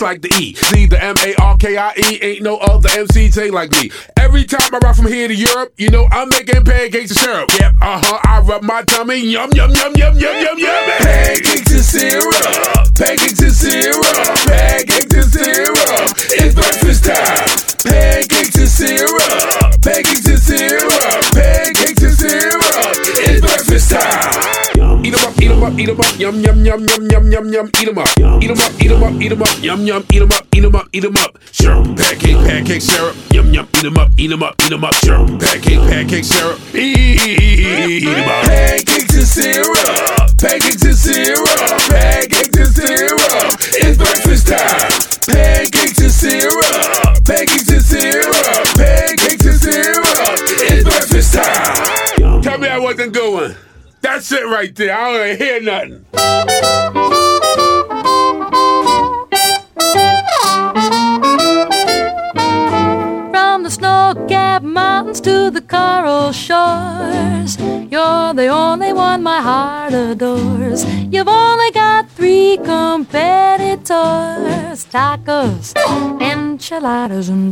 like the E. Z the M A R K I E. Ain't no other MC say like me. Every time I rock from here to Europe, you know I'm making pancakes and syrup. Yep, uh huh. I rub my tummy. Yum yum yum yum yum yum yum yum yum yum yum yum. Eat 'em up, eat 'em up, eat 'em up, eat 'em up, yum yum. Eat 'em up, eat 'em up, eat 'em up. Syrup, pancake, pancake syrup, yum yum. Eat 'em up, eat 'em up, eat 'em up. Syrup, pancake, pancake syrup, eat 'em up. Pancakes and syrup, pancakes and syrup, right there. I don't wanna hear nothing. From the snow-capped mountains to the coral shores, you're the only one my heart adores. You've only got three competitors: tacos, enchiladas, and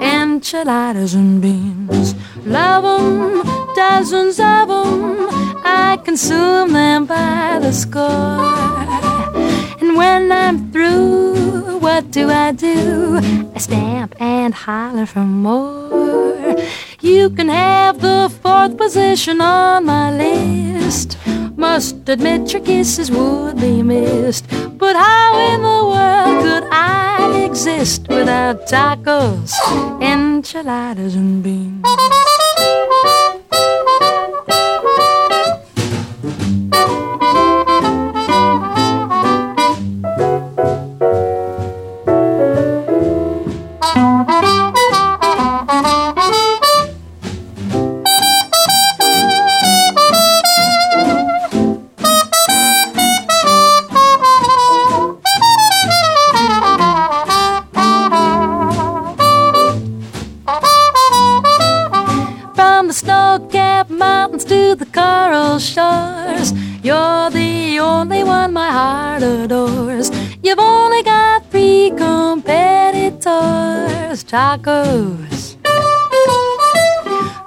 enchiladas, and beans. Love 'em, dozens of 'em. I consume them by the score. And when I'm through, what do I do? I stamp and holler for more. You can have the fourth position on my list. Must admit your kisses would be missed. But how in the world could I exist without tacos, enchiladas, and beans? You're the only one my heart adores. You've only got three competitors tacos.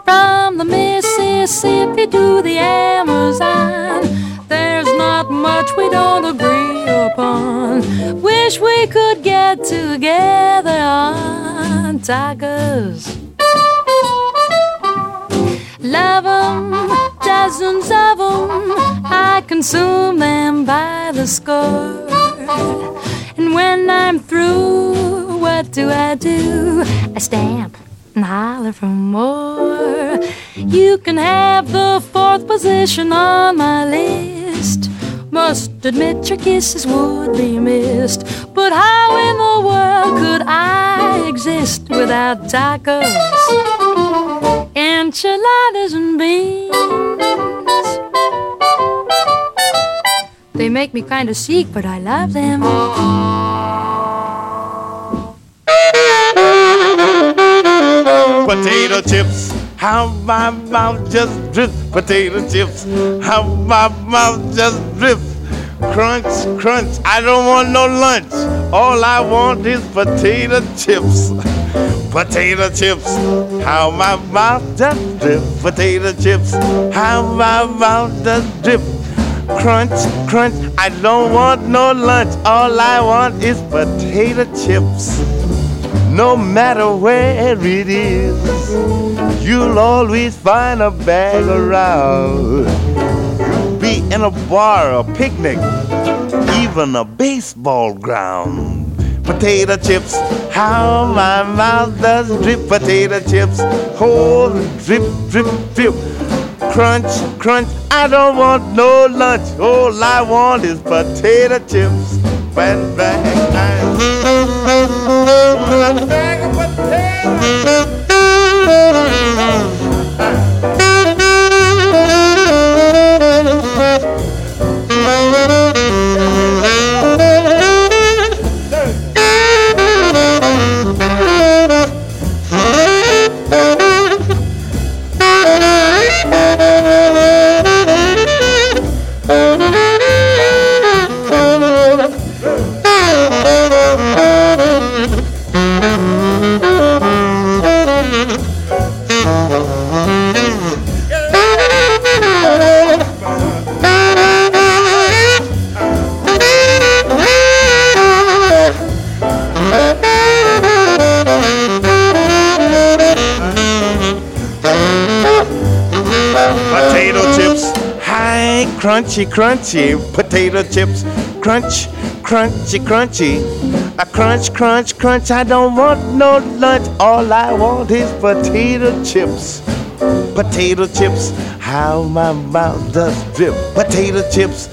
From the Mississippi to the Amazon, there's not much we don't agree upon. Wish we could get together on tacos. Love 'em, dozens of 'em. I consume them by the score. And when I'm through, what do I do? I stamp and holler for more. You can have the fourth position on my list. Must admit your kisses would be missed. But how in the world could I exist without tacos, enchiladas, and beans? They make me kind of sick, but I love them. Potato chips, how my mouth just drips. Potato chips, how my mouth just drips. Crunch, crunch, I don't want no lunch. All I want is potato chips. Potato chips, how my mouth just drip. Potato chips, how my mouth just drip. Crunch, crunch, I don't want no lunch. All I want is potato chips. No matter where it is, you'll always find a bag around. Be in a bar, a picnic, even a baseball ground. Potato chips, how my mouth does drip. Potato chips, oh, drip, drip, drip. Crunch, crunch, I don't want no lunch. All I want is potato chips. Bang, bang, bang. Bag of Potato crunchy, crunchy. Potato chips, crunch, crunchy, crunchy. A crunch, crunch, crunch. I don't want no lunch. All I want is potato chips. Potato chips, how my mouth does drip. Potato chips,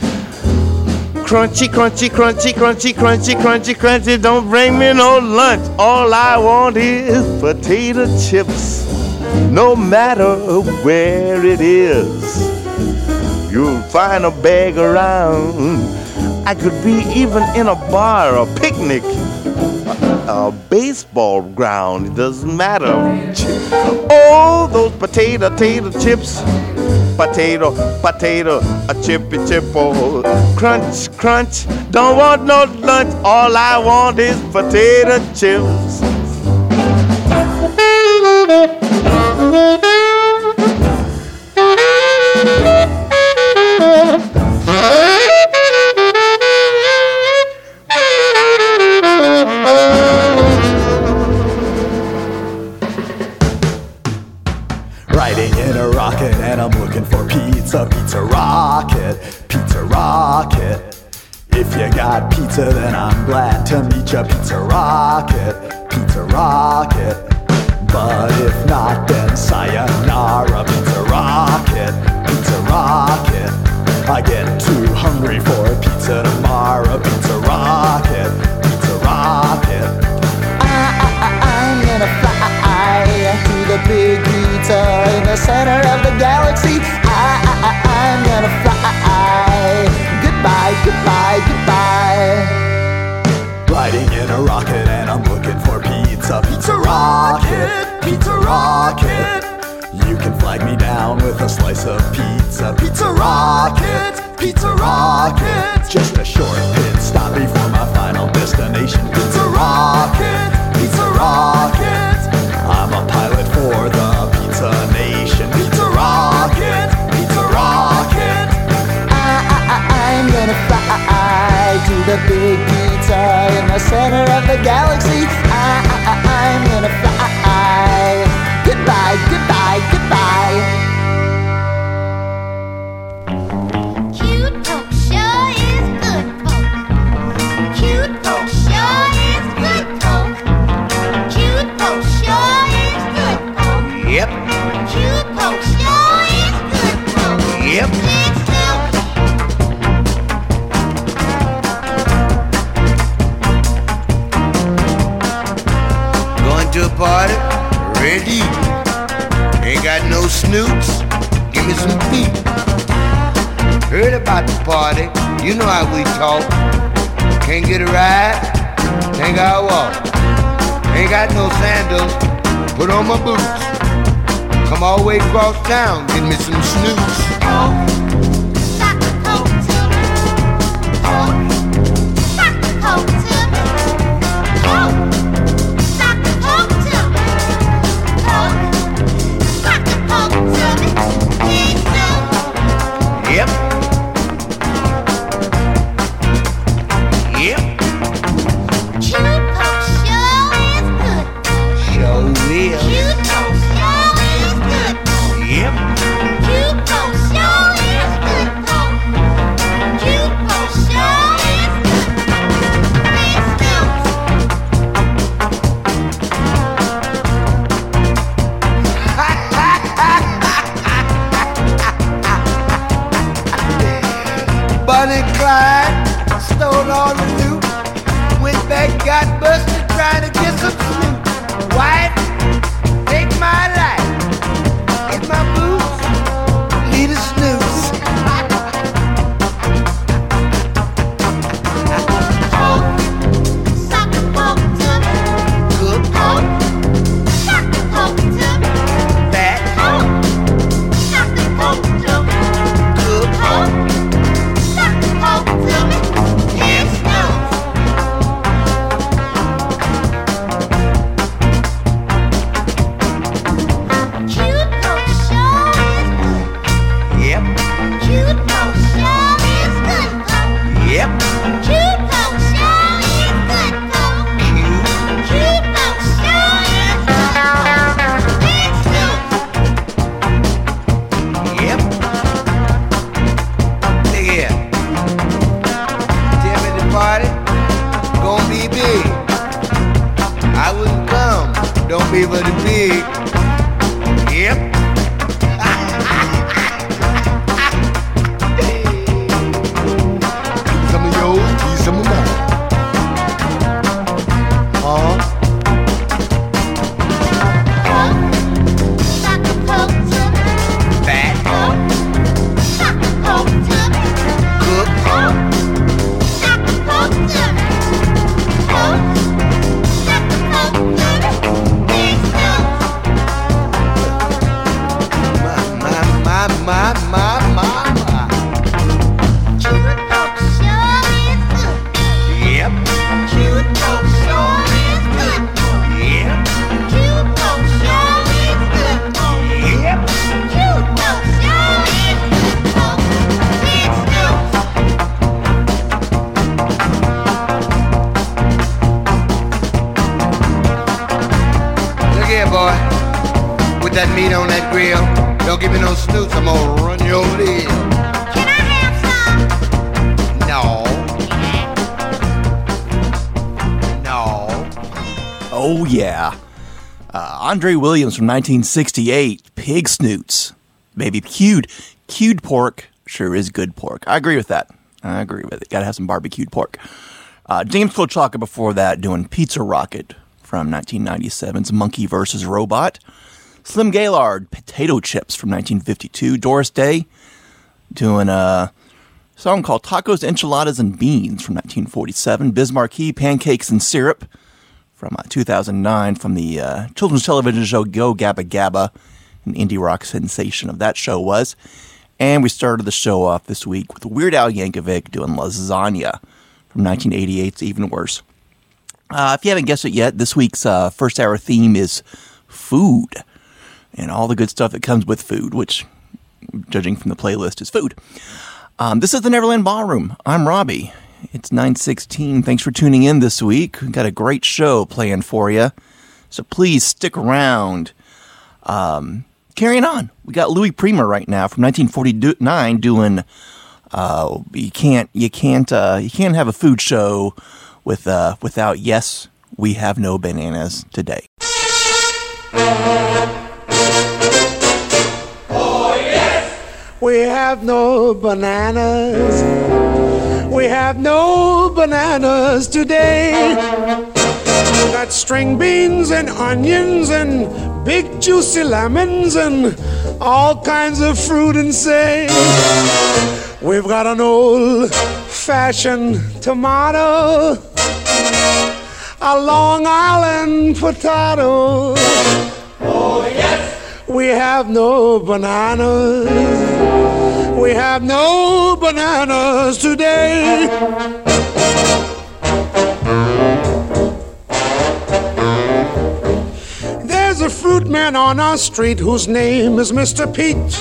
crunchy, crunchy, crunchy, crunchy, crunchy, crunchy, crunchy. Don't bring me no lunch. All I want is potato chips. No matter where it is, you'll find a bag around. I could be even in a bar, a picnic, a baseball ground. It doesn't matter. Oh, those potato, potato chips. Potato, potato, a chippy chippo. Oh, crunch, crunch. Don't want no lunch. All I want is potato chips. Pizza rocket, pizza rocket. Pizza Rocket, Pizza Rocket. Just a short pit stop before my final destination. Pizza Rocket, Pizza Rocket. I'm a pilot for the Pizza Nation. Pizza Rocket, Pizza Rocket. I, I, I, I'm gonna fly to the big pizza in the center of the galaxy. Yep. Cute sure is good poke. Yep. Going to a party? Ready. Ain't got no snoots? Give me some feet. Heard about the party? You know how we talk. Can't get a ride? Ain't got a walk. Ain't got no sandals? Put on my boots. The way across town, give me some snoots. Andre Williams from 1968, Pig Snoots. Maybe cued. Cued pork sure is good pork. I agree with that. I agree with it. Gotta have some barbecued pork. Uh, James Kochalka before that doing Pizza Rocket from 1997's Monkey vs. Robot. Slim Gaillard, Potato Chips from 1952. Doris Day doing a song called Tacos, Enchiladas, and Beans from 1947. Biz Markie, Pancakes and Syrup 2009 from the uh, children's television show Yo Gabba Gabba, an indie rock sensation of that show was. And we started the show off this week with Weird Al Yankovic doing Lasagna from 1988's Even Worse. Uh, if you haven't guessed it yet, this week's uh, first hour theme is food and all the good stuff that comes with food, which, judging from the playlist, is food. Um, this is the Neverland Ballroom. I'm Robbie. It's 916. Thanks for tuning in this week. We've got a great show planned for you. So please stick around. Um, carrying on. We got Louis Prima right now from 1949 doing uh, you can't you can't uh, you can't have a food show with uh, without yes, we have no bananas today. Oh yes. We have no bananas. We have no bananas today. We got string beans and onions and big juicy lemons and all kinds of fruit and say we've got an old fashioned tomato, a Long Island potato. Oh, yes. We have no bananas. We have no bananas today. There's a fruit man on our street whose name is Mr. Pete.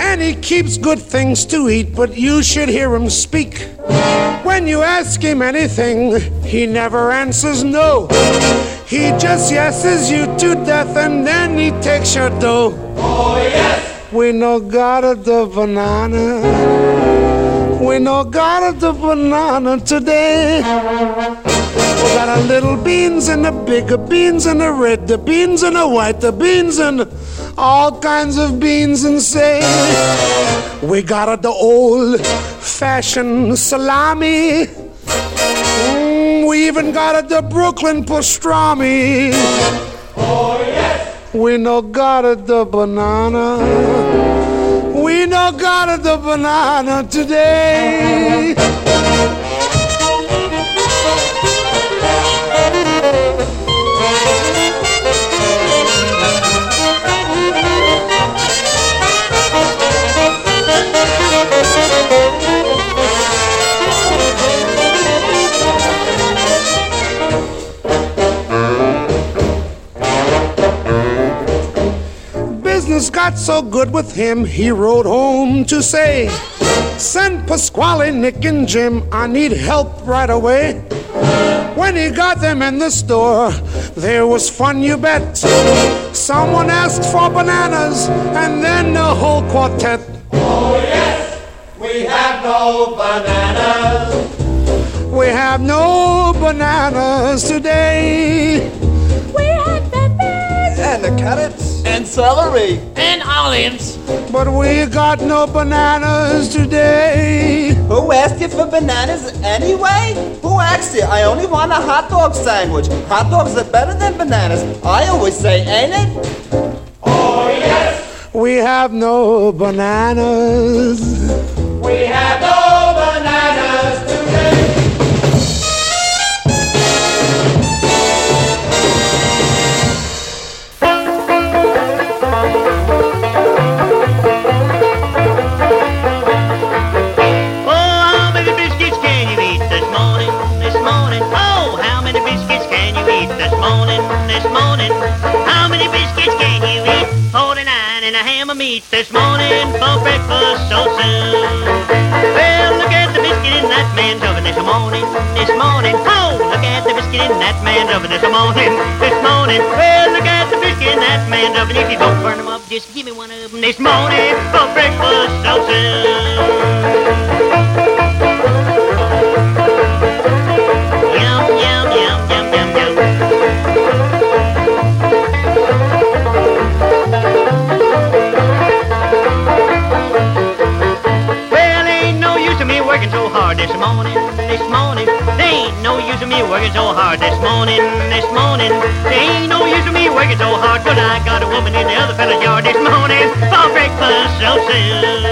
And he keeps good things to eat, but you should hear him speak. When you ask him anything, he never answers no. He just yeses you to death and then he takes your dough. Oh, yes! We no got the banana. We no got the banana today. We got a little beans and the bigger beans and the red, the beans and the white, the beans and all kinds of beans and say we got a, the old fashioned salami. Mm, we even got a, the Brooklyn pastrami. Oh yes. We no got a, the banana. We no got a, the banana today. Business got so good with him, he wrote home to say, Send Pasquale, Nick, and Jim, I need help right away. When he got them in the store, there was fun, you bet. Someone asked for bananas, and then the whole quartet. Oh, yes, we have no bananas. We have no bananas today. We have bananas. And the carrots. And celery. And olives. But we got no bananas today. Who asked you for bananas anyway? Who asked you? I only want a hot dog sandwich. Hot dogs are better than bananas. I always say, ain't it? Oh, yes. We have no bananas. We have no a ham of meat this morning for breakfast so soon. Well, look at the biscuit in that man's oven this morning, this morning. Oh, look at the biscuit in that man's oven this morning, this morning. Well, look at the biscuit in that man's oven. If you don't burn them up, just give me one of them this morning for breakfast so soon. Hard this morning, this morning. There ain't no use of me working so hard this morning, this morning. There ain't no use of me working so hard, but I got a woman in the other fella's yard this morning for breakfast so soon.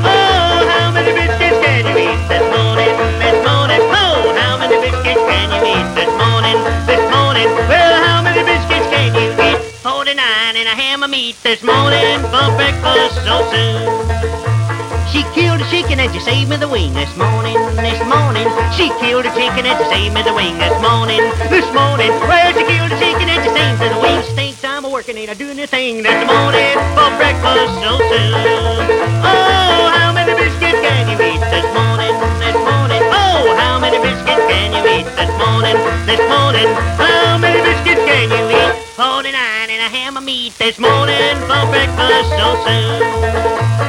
Oh, how many biscuits can you eat this morning, this morning? Oh, how many biscuits can you eat this morning, this morning? Well, how many biscuits can you eat? Forty-nine and a ham of meat this morning for breakfast so soon. She killed a chicken and she saved me the wing this morning, this morning. She killed a chicken and she saved me the wing this morning, this morning. Well, she killed a chicken and she saved me the wing. Stinks I'm a working, ain't I doing a thing this morning for breakfast so soon. Oh, how many biscuits can you eat this morning, this morning? Oh, how many biscuits can you eat morning, this morning? How many biscuits can you eat? Forty-nine and a ham of meat this morning for breakfast so soon.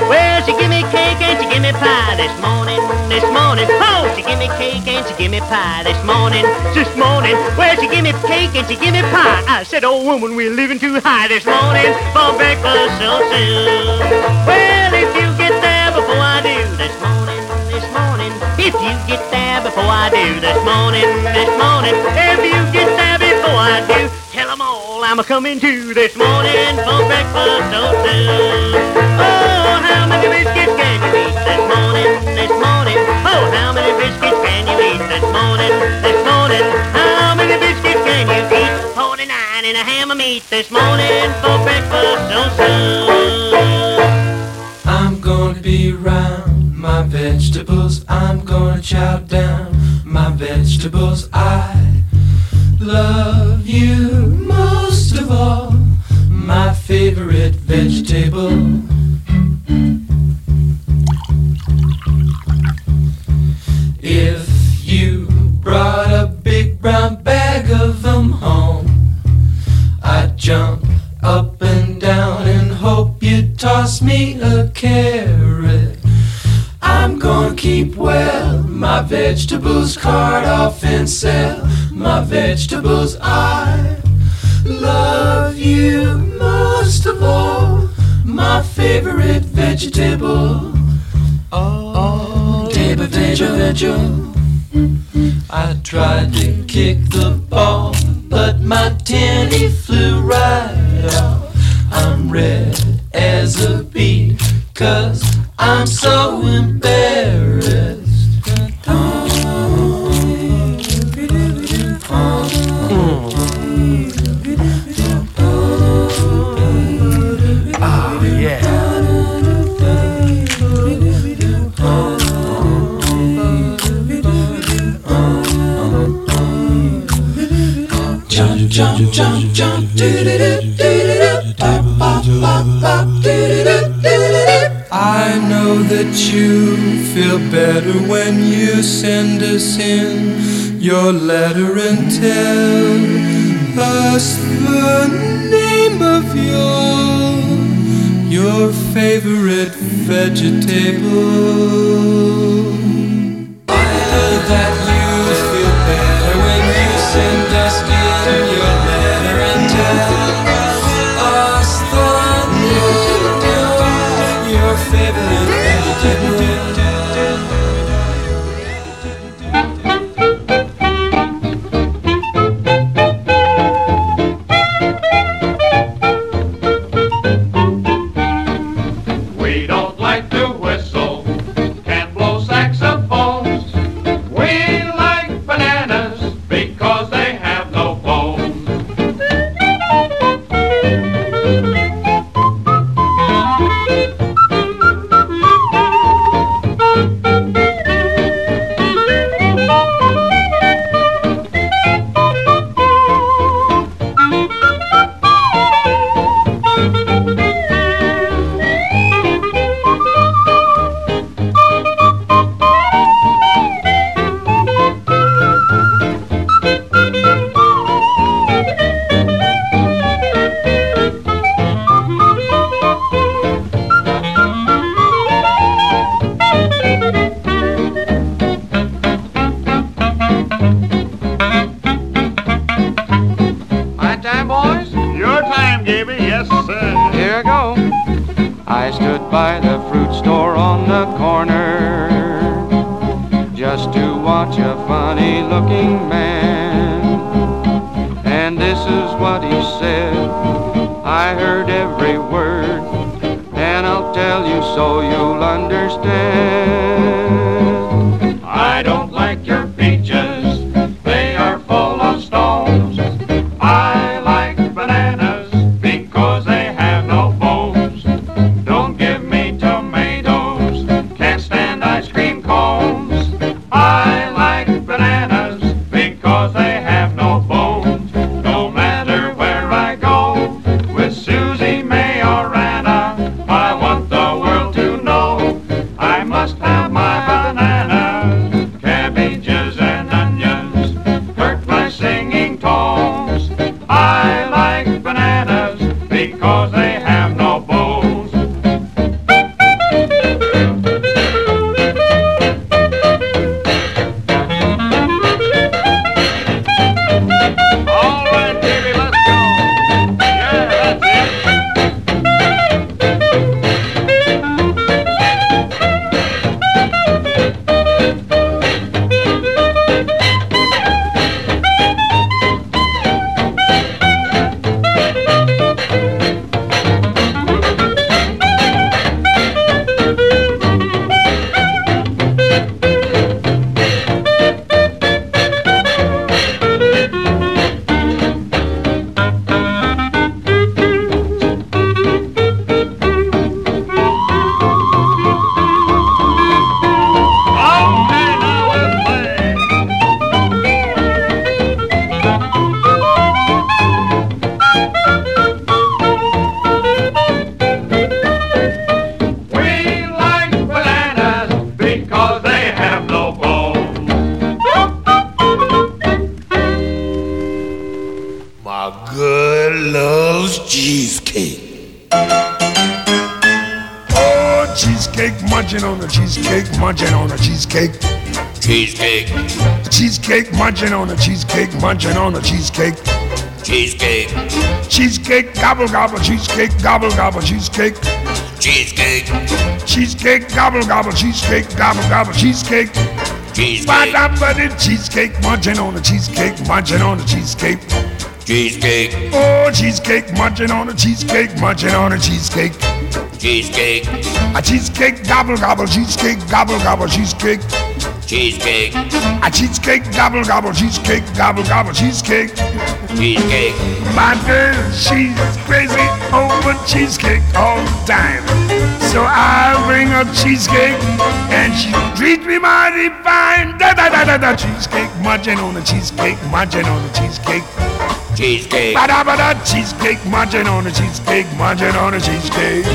Well, she give me cake and she give me pie this morning, this morning. Oh, she give me cake and she give me pie this morning, this morning. Well, she give me cake and she give me pie. I said, old woman, we're living too high this morning for breakfast so soon. Well, if you If you get there before I do this morning, this morning. If you get there before I do. Tell 'em all I'm a coming to this morning for breakfast so soon. Oh, how many biscuits can you eat this morning, this morning? Oh, how many biscuits can you eat this morning, this morning? How many biscuits can you eat? 49 and a ham of meat this morning for breakfast so soon. I'm gonna be round my vegetables. I'm gonna chow down my vegetables. I love you most of all, my favorite vegetable. If you brought a big brown bag of them home, I'd jump up and down and hope you'd toss me a carrot. Keep well my vegetables, cart off and sell my vegetables. I love you most of all, my favorite vegetable. Oh, table, table, vegetable. I tried to kick the ball, but my tenny flew right off. I'm red as a beet, cause I'm so embarrassed. Munching on a cheesecake. Cheesecake. Cheesecake, gobble gobble, cheesecake, gobble gobble, cheesecake. Cheesecake. Cheesecake, gobble gobble, cheesecake, gobble gobble, cheesecake. Cheesecake. Ba-da-ba-dee, cheesecake, munching on the cheesecake, munching on the cheesecake. Cheesecake. Oh, cheesecake, munching on the cheesecake, munching on the cheesecake. Cheesecake. A cheesecake, gobble gobble, cheesecake, gobble gobble, cheesecake. Cheesecake. A cheesecake, gobble gobble, cheesecake, gobble gobble, cheesecake. Cheesecake. My girl, she's crazy over cheesecake all the time. So I'll bring her cheesecake and she treats me mighty fine. Da da da da da. Cheesecake, munching on the cheesecake, munching on the cheesecake. Cheesecake. Ba da ba da. Cheesecake, munching on a cheesecake, munching on a cheesecake.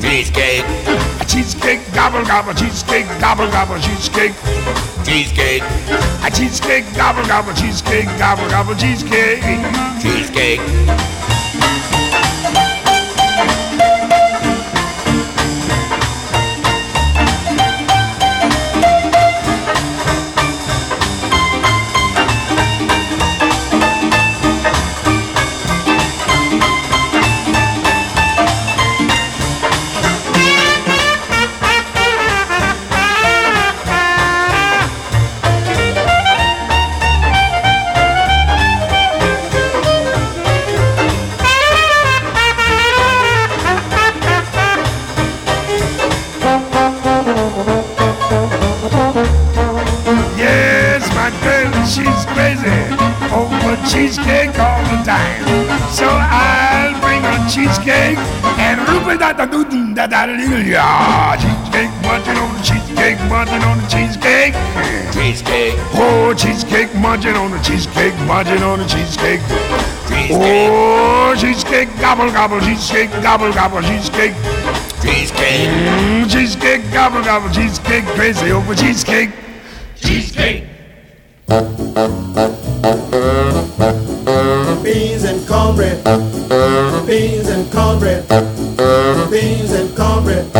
Cheesecake. A cheesecake, gobble gobble, cheesecake, gobble gobble, cheesecake. Cheesecake. A cheesecake, gobble gobble, cheesecake, gobble gobble, cheesecake. Cheesecake. Da da doo doo da da da doo yeah. Cheesecake munching on the cheesecake, munching on the cheesecake. Cheesecake. Oh, cheesecake munching on the cheesecake, munching on the cheesecake. Cheesecake. Oh, cheesecake gobble gobble, cheesecake gobble gobble, cheesecake. Cheesecake. Mm, cheesecake gobble gobble, cheesecake crazy over cheesecake. Cheesecake. Beans and cornbread. Beans and cornbread. Beans and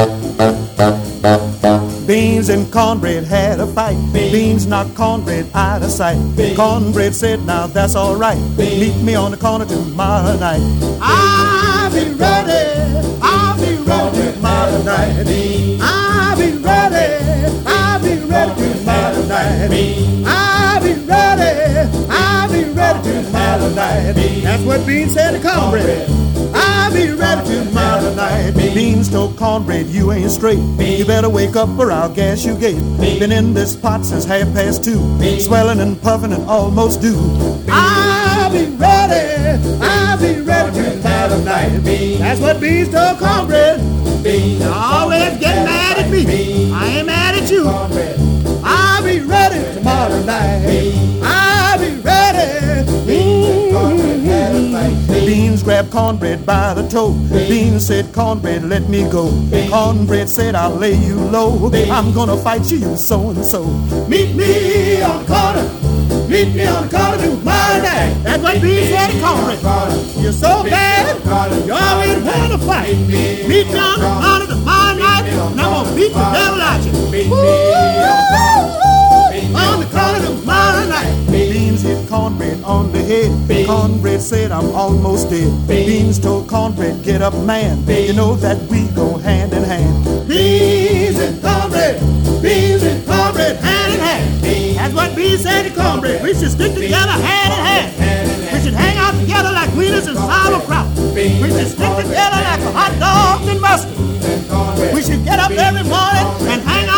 cornbread. Beans and cornbread had a fight. Beans knocked cornbread out of sight. Cornbread said, Now that's all right. Meet me on the corner tomorrow night. I'll be ready. I'll be ready tomorrow night. I'll be ready. I'll be ready tomorrow night. Ready tomorrow night. That's what Beans said to cornbread. I'll be ready tomorrow night. Beans told cornbread, You ain't straight. You better wake up or I'll gas you gate. Been in this pot since half past two. Swelling and puffing and almost due. I'll be ready. I'll be ready tomorrow night. That's what Beans told cornbread. Beans always get mad at me. I ain't mad at you. I'll be ready tomorrow night. Beans grabbed cornbread by the toe. Beans said, Cornbread, let me go. Cornbread said, I'll lay you low. I'm gonna fight you, you so and so. Meet me on the corner. Meet me on the corner tomorrow night. That's what Beans said to cornbread. You're so bad. You always want to fight. Meet me on the corner tomorrow night. And I'm gonna beat the devil out you. Ooh, On the corner tomorrow night. Beans hit cornbread on the head. Cornbread said, I'm almost dead. Beans told cornbread, Get up, man. You know that we go hand in hand. Beans and cornbread. Beans and cornbread hand in hand. That's what Beans said to cornbread. We should stick together hand in hand. We should hang out together like wieners and sauerkraut. We should stick together like hot dogs and mustard. We should get up every morning and hang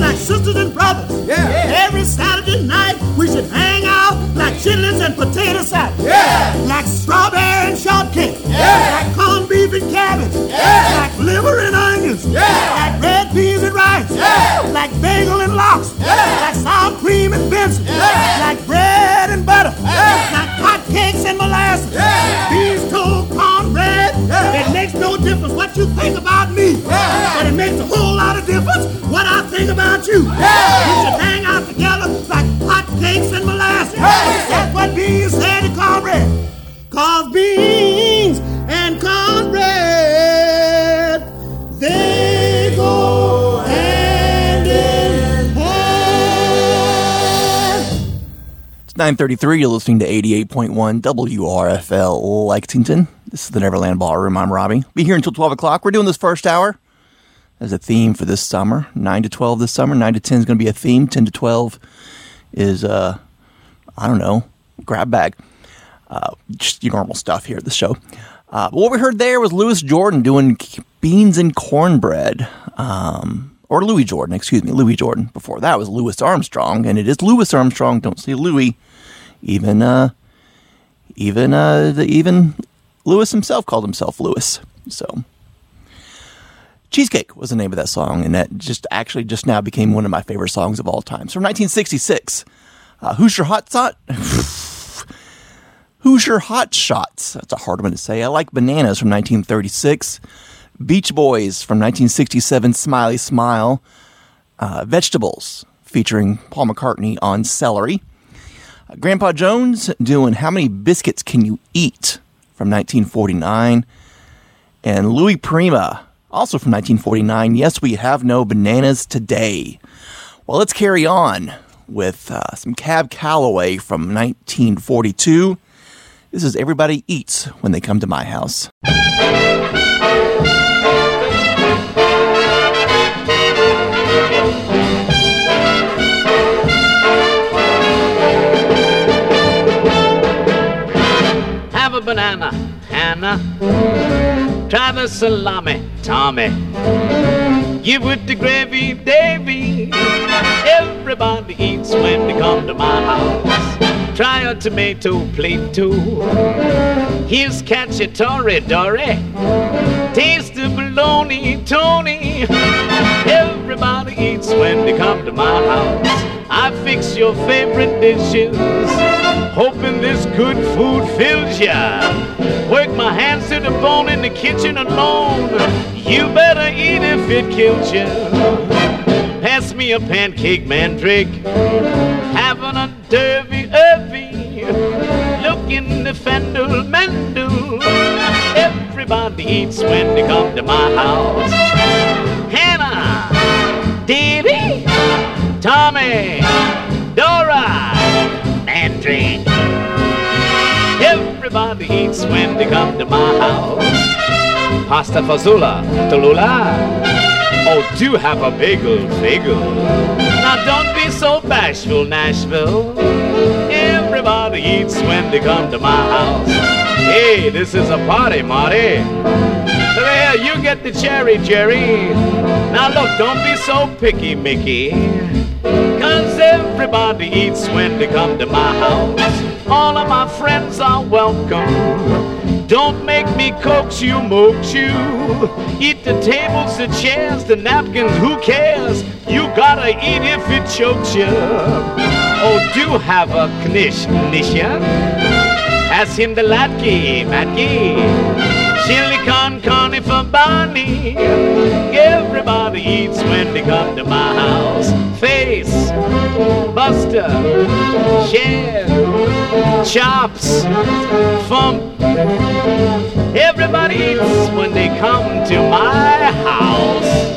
like sisters and brothers. yeah. Every Saturday night we should hang out like chitlins and potato salad. Yeah. Like strawberry and shortcake. Yeah. Like corned beef and cabbage. Yeah. Like liver and onions. Yeah. Like red peas and rice. Yeah. Like bagel and lox. yeah. Like sour cream and Benson. Like bread and butter. Yeah. Like hot cakes and molasses. Yeah. Beans told cornbread. It makes no difference what you think about me. But it makes a whole lot of difference what I think about you. We should hang out together like hot cakes and molasses. That's what beans said to Conrad. Cause beans and cornbread they go hand in hand. It's 9.33. You're listening to 88.1 WRFL Lexington. This is the Neverland Ballroom. I'm Robbie. Be here until 12 o'clock. We're doing this first hour as a theme for this summer. 9 to 12 this summer. 9 to 10 is going to be a theme. 10 to 12 is, uh, I don't know, grab bag. Uh, just your normal stuff here at the show. Uh, what we heard there was Lewis Jordan doing beans and cornbread. Um, or Louis Jordan, excuse me, Louis Jordan. Before that was Louis Armstrong, and it is Louis Armstrong. Don't say Louis. Even, uh, even, uh, the, even Lewis himself called himself Lewis. So, Cheesecake was the name of that song, and that just actually just now became one of my favorite songs of all time. So, from 1966, uh, Who's Your Hot Shot? Who's Your Hot Shots? That's a hard one to say. I like Bananas from 1936. Beach Boys from 1967, Smiley Smile. Uh, Vegetables featuring Paul McCartney on Celery. Uh, Grandpa Jones doing How Many Biscuits Can You Eat from 1949. And Louis Prima, also from 1949, Yes, We Have No Bananas Today. Well, let's carry on with uh, some Cab Calloway from 1942. This is Everybody Eats When They Come to My House. Try the salami, Tommy. Give it the gravy, Davy. Everybody eats when they come to my house. Try a tomato plate too. Here's cacciatore, Dory. Taste the bologna, Tony. Everybody eats when they come to my house. I fix your favorite dishes, hoping this good food fills ya. Work my hands to the bone in the kitchen alone. You better eat if it kills ya. Pass me a pancake, mandrake. Having a derby irvy. Looking the fendel mendel. Everybody eats when they come to my house. Hannah, Davy, Tommy, Dora, Mandrake. Everybody eats when they come to my house. Pasta fazola, Tallulah. Oh, do have a bagel, bagel. Now don't be so bashful, Nashville. Everybody eats when they come to my house. Hey, this is a party, Marty. There, you get the cherry, Jerry. Now look, don't be so picky, Mickey. Cause everybody eats when they come to my house. All of my friends are welcome. Don't make me coax you, moax you. Eat the tables, the chairs, the napkins, who cares? You gotta eat if it chokes you. Oh, do have a knish, nisha. Pass him the latke, matke. Chili con carne for Barney. Everybody eats when they come to my house. Face, Buster, Share, Chops, Fump. Everybody eats when they come to my house.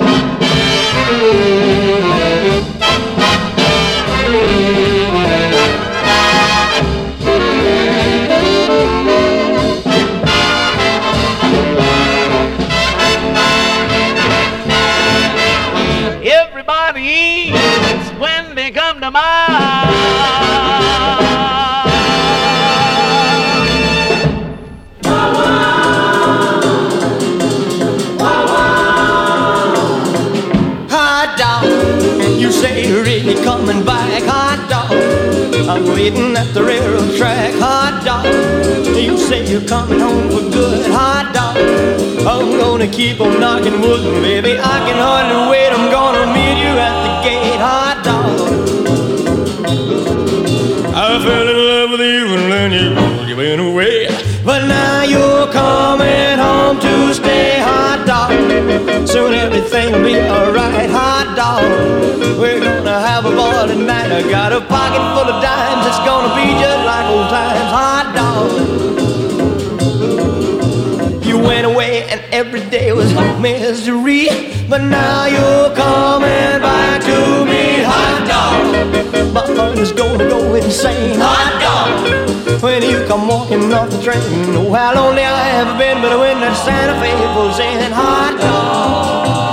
I'm waiting at the railroad track. Hot dog, you say you're coming home for good. Hot dog, I'm gonna keep on knocking wood, baby. I can hardly wait. I'm gonna meet you at the gate. Hot dog. I fell in love with you and then you, went away. But now you're coming home to stay, hot dog. Soon everything will be alright, hot dog. We're gonna have a ball tonight. I got a pocket full of dimes. It's gonna be just like old times, hot dog. You went away and every day was misery. But now you're coming back to me, is gonna go insane. Hot dog! When you come walking off the train, oh, how lonely I have been, but when that Santa Fe pulls in, hot dog!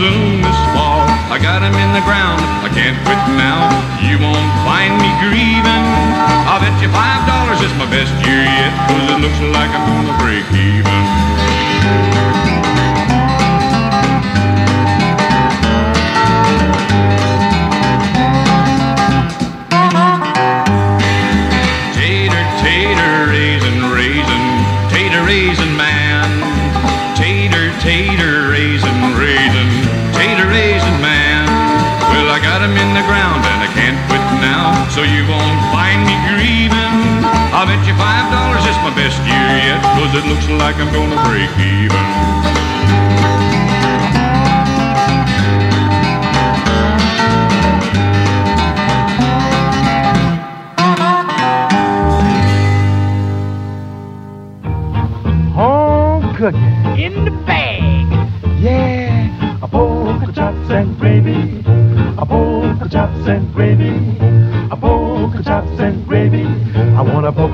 Soon this fall, I got 'em in the ground, I can't quit now. You won't find me grieving. I'll bet you five dollars it's my best year yet, cause it looks like I'm gonna break even. It looks like I'm gonna break even.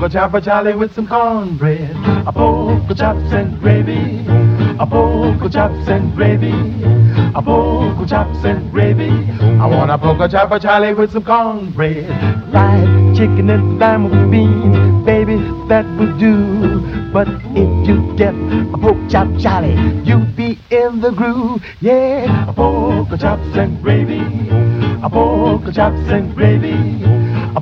A chopper Charlie with some cornbread. A pork chops and gravy. A pork chops and gravy. A pork chops and gravy. I want a pork chopper Charlie with some cornbread. Fried chicken and lima beans, baby, that would do. But if you get a pork chop Charlie, you be in the groove. Yeah, a pork chops and gravy. A pork chops and gravy.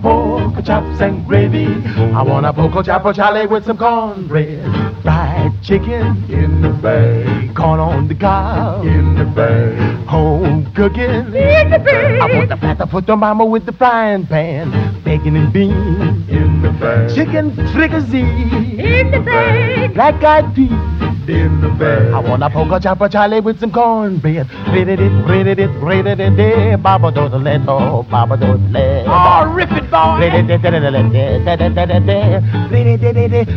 Pork chops and gravy. I want a pork chop Charlie with some cornbread. Fried chicken in the bag. Corn on the cob in the bag. Home cooking in the bag. I want the platter for the mama with the frying pan. Bacon and beans the bag. Chicken fricassee in the bag. Black eyed peas in the bag. I want a poker chopper Charlie with some cornbread. Read it, read it, read it, read it, Baba do the leto, oh, Baba do the leto. Oh, rip it, boy. Read it, read it, read it,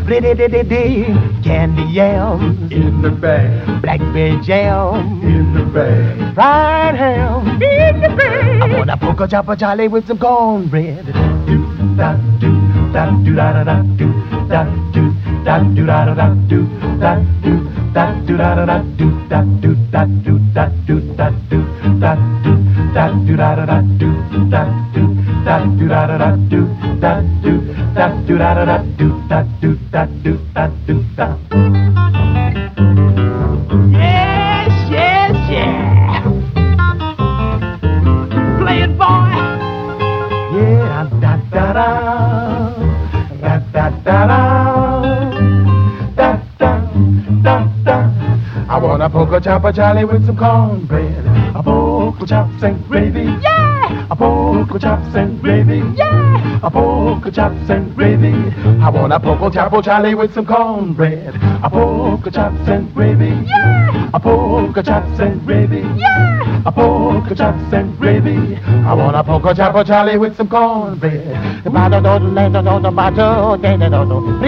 read it, read it, Candy yam in the bag. Blackberry jam in the bag. Fried ham in the bag. I want a poker chopper Charlie with some cornbread. Do da do da do da da da do da do da do da da da do da do da do da da da do da do da do da do da do da do da do da da da do da do da do da da da do da do da do da da da do da do da do da do da. Yes, da da da da da da. I want a poker chopper Charlie with some cornbread. A poker chops and gravy. Yeah. A poker chops and gravy. Yeah. A poker chops and gravy. I want a poker chopper Charlie with some cornbread. A poker chops and gravy. Yeah. A poker chops and gravy. Yeah. A poker chops and gravy. I want a poker chopper Charlie with some cornbread. The bottle don't land on the bottle. They don't know.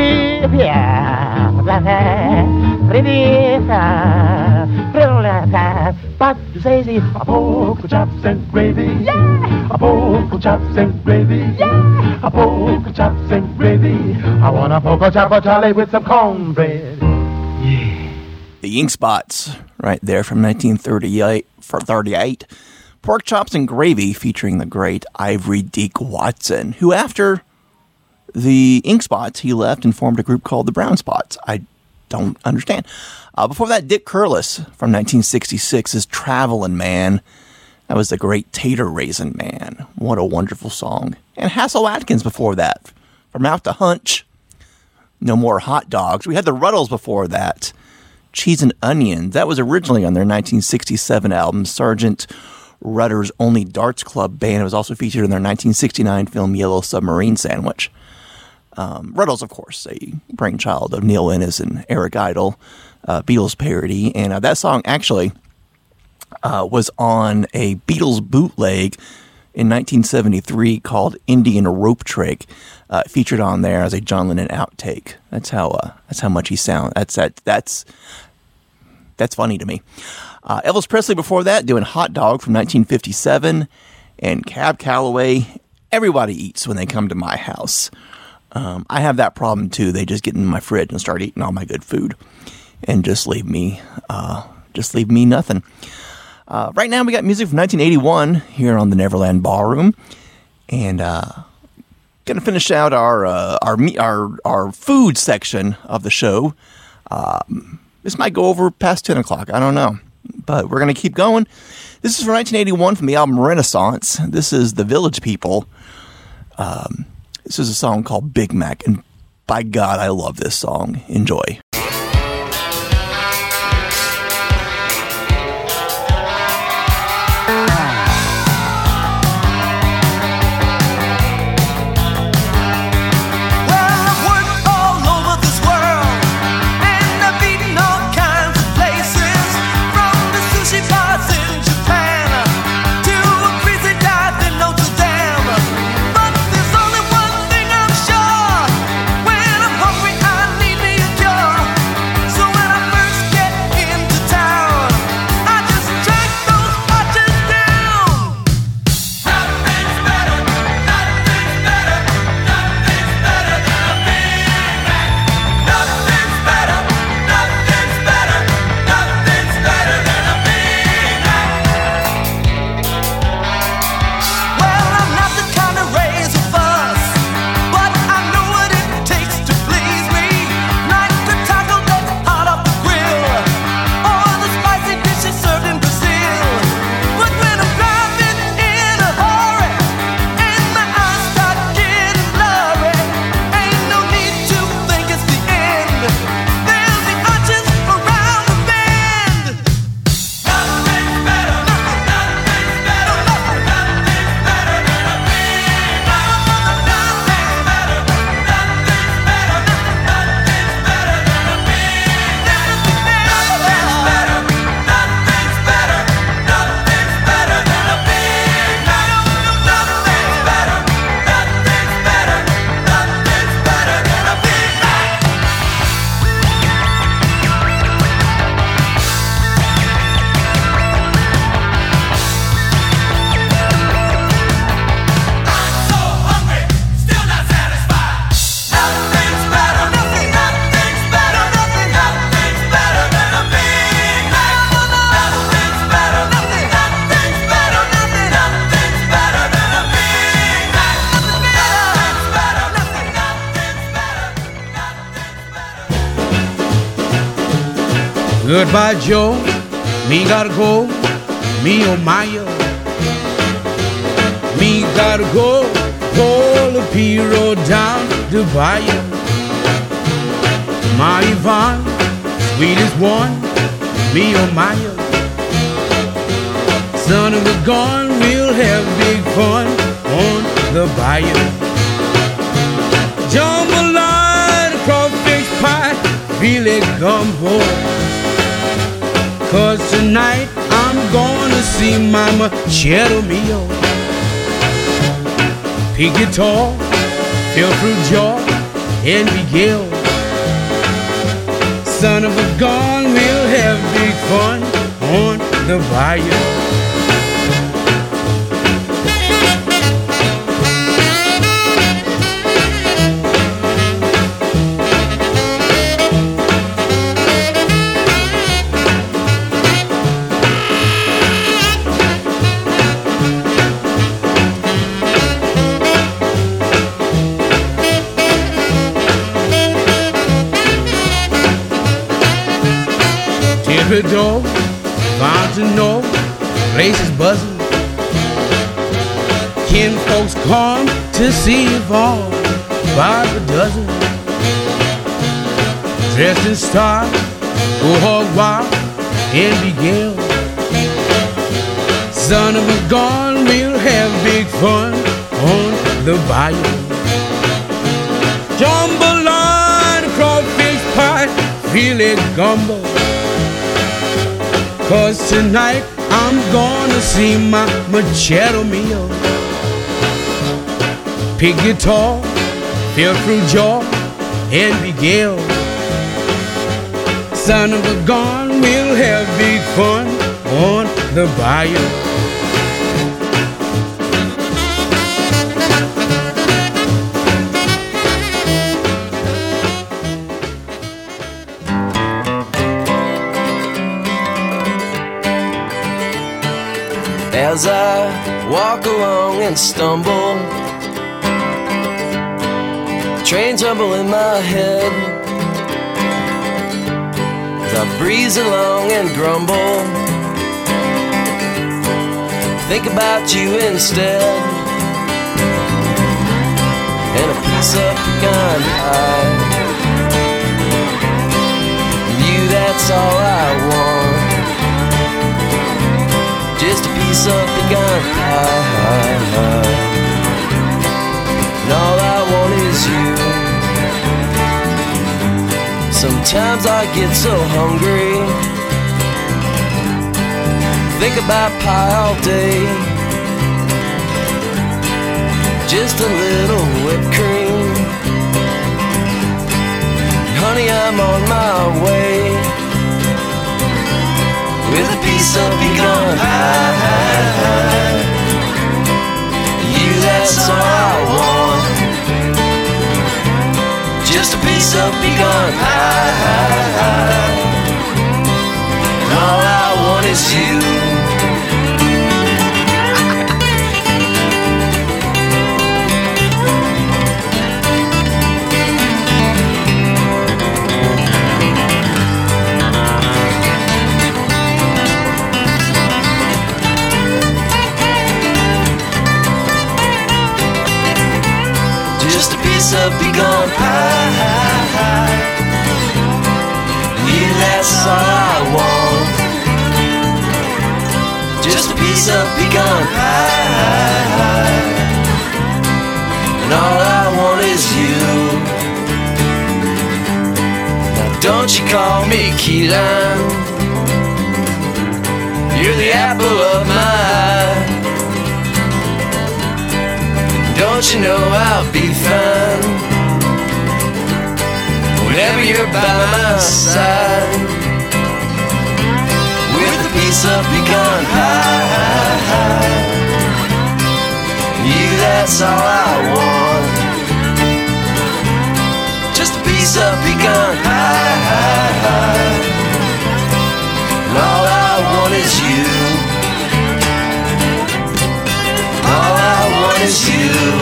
But say a poker chops and gravy. Yeah. A poker chops and gravy. Yeah. A poker chops and gravy. I want a poker chopper Charlie with some cornbread. Yeah. The Ink Spots, right there from 1938. For 38. Pork Chops and Gravy featuring the great Ivory Deek Watson, who after the Ink Spots, he left and formed a group called the Brown Dots. I don't understand. Uh, before that, Dick Curless from 1966 is Travelin' Man. That was the great Tater Raisin Man. What a wonderful song. And Hasil Adkins before that, from Out to Hunch. No More Hot Dogs. We had the Rutles before that. Cheese and Onions. That was originally on their 1967 album, Sergeant Rutter's Only Darts Club Band. It was also featured in their 1969 film Yellow Submarine Sandwich. Um, Rutles, of course, a brainchild of Neil Innes and Eric Idle, uh, Beatles parody. And uh, that song actually uh, was on a Beatles bootleg in 1973 called Indian Rope Trick. Uh, featured on there as a John Lennon outtake. That's how uh, that's how much he sounds. That's that that's that's funny to me. Uh, Elvis Presley before that doing Hot Dog from 1957 and Cab Calloway. Everybody eats when they come to my house. Um, I have that problem too. They just get in my fridge and start eating all my good food and just leave me uh, just leave me nothing. Uh, right now we got music from 1981 here on the Neverland Ballroom, and uh, gonna finish out our uh, our our our food section of the show. Um, this might go over past 10 o'clock. I don't know. But we're going to keep going. This is from 1981 from the album Renaissance. This is The Village People. Um, this is a song called Big Mac. And by God, I love this song. Enjoy. Goodbye, Joe. Me gotta go. Me oh my oh. Me gotta go. Pull the pirogue down to Bayou. My Yvonne, sweetest one. Me oh my oh. Son of a gun, we'll have big fun on the bayou. Jambalaya, crawfish pie, filet gumbo. Cause tonight I'm gonna see Mama Cheddar Mio. Pig guitar, Phil Fruit Jaw, and Miguel. Son of a gun, we'll have big fun on the bayou. Thibodeau, Fontano, place is buzzing. Kin folks come to see Yvonne by the dozen. Dressed in style, go hog wild and Miguel. Son of a gun, we'll have big fun on the bayou. jambalaya, crawfish pie, filet gumbo. Cause tonight I'm gonna see my Machado Mio. Pig guitar, Phil through jaw, and Miguel. Son of a gun, we'll have big fun on the bayou. As I walk along and stumble, train tumble in my head. As I breeze along and grumble, think about you instead. And a piece of pecan pie. You, that's all I want piece of pecan pie. And all I want is you. Sometimes I get so hungry. Think about pie all day. Just a little whipped cream. Honey, I'm on my way with a piece of pecan pie. You, that's all I want. Just a piece of pecan pie. And all I want is you. Of pecan pie. You, that's all I want. Just a piece of pecan pie. And all I want is you. Now don't you call me lime. You're the apple of my eye. Don't you know I'll be fine whenever you're by my side with a piece of pecan pie. You, that's all I want. Just a piece of pecan pie. And all I want is you. All I want is you.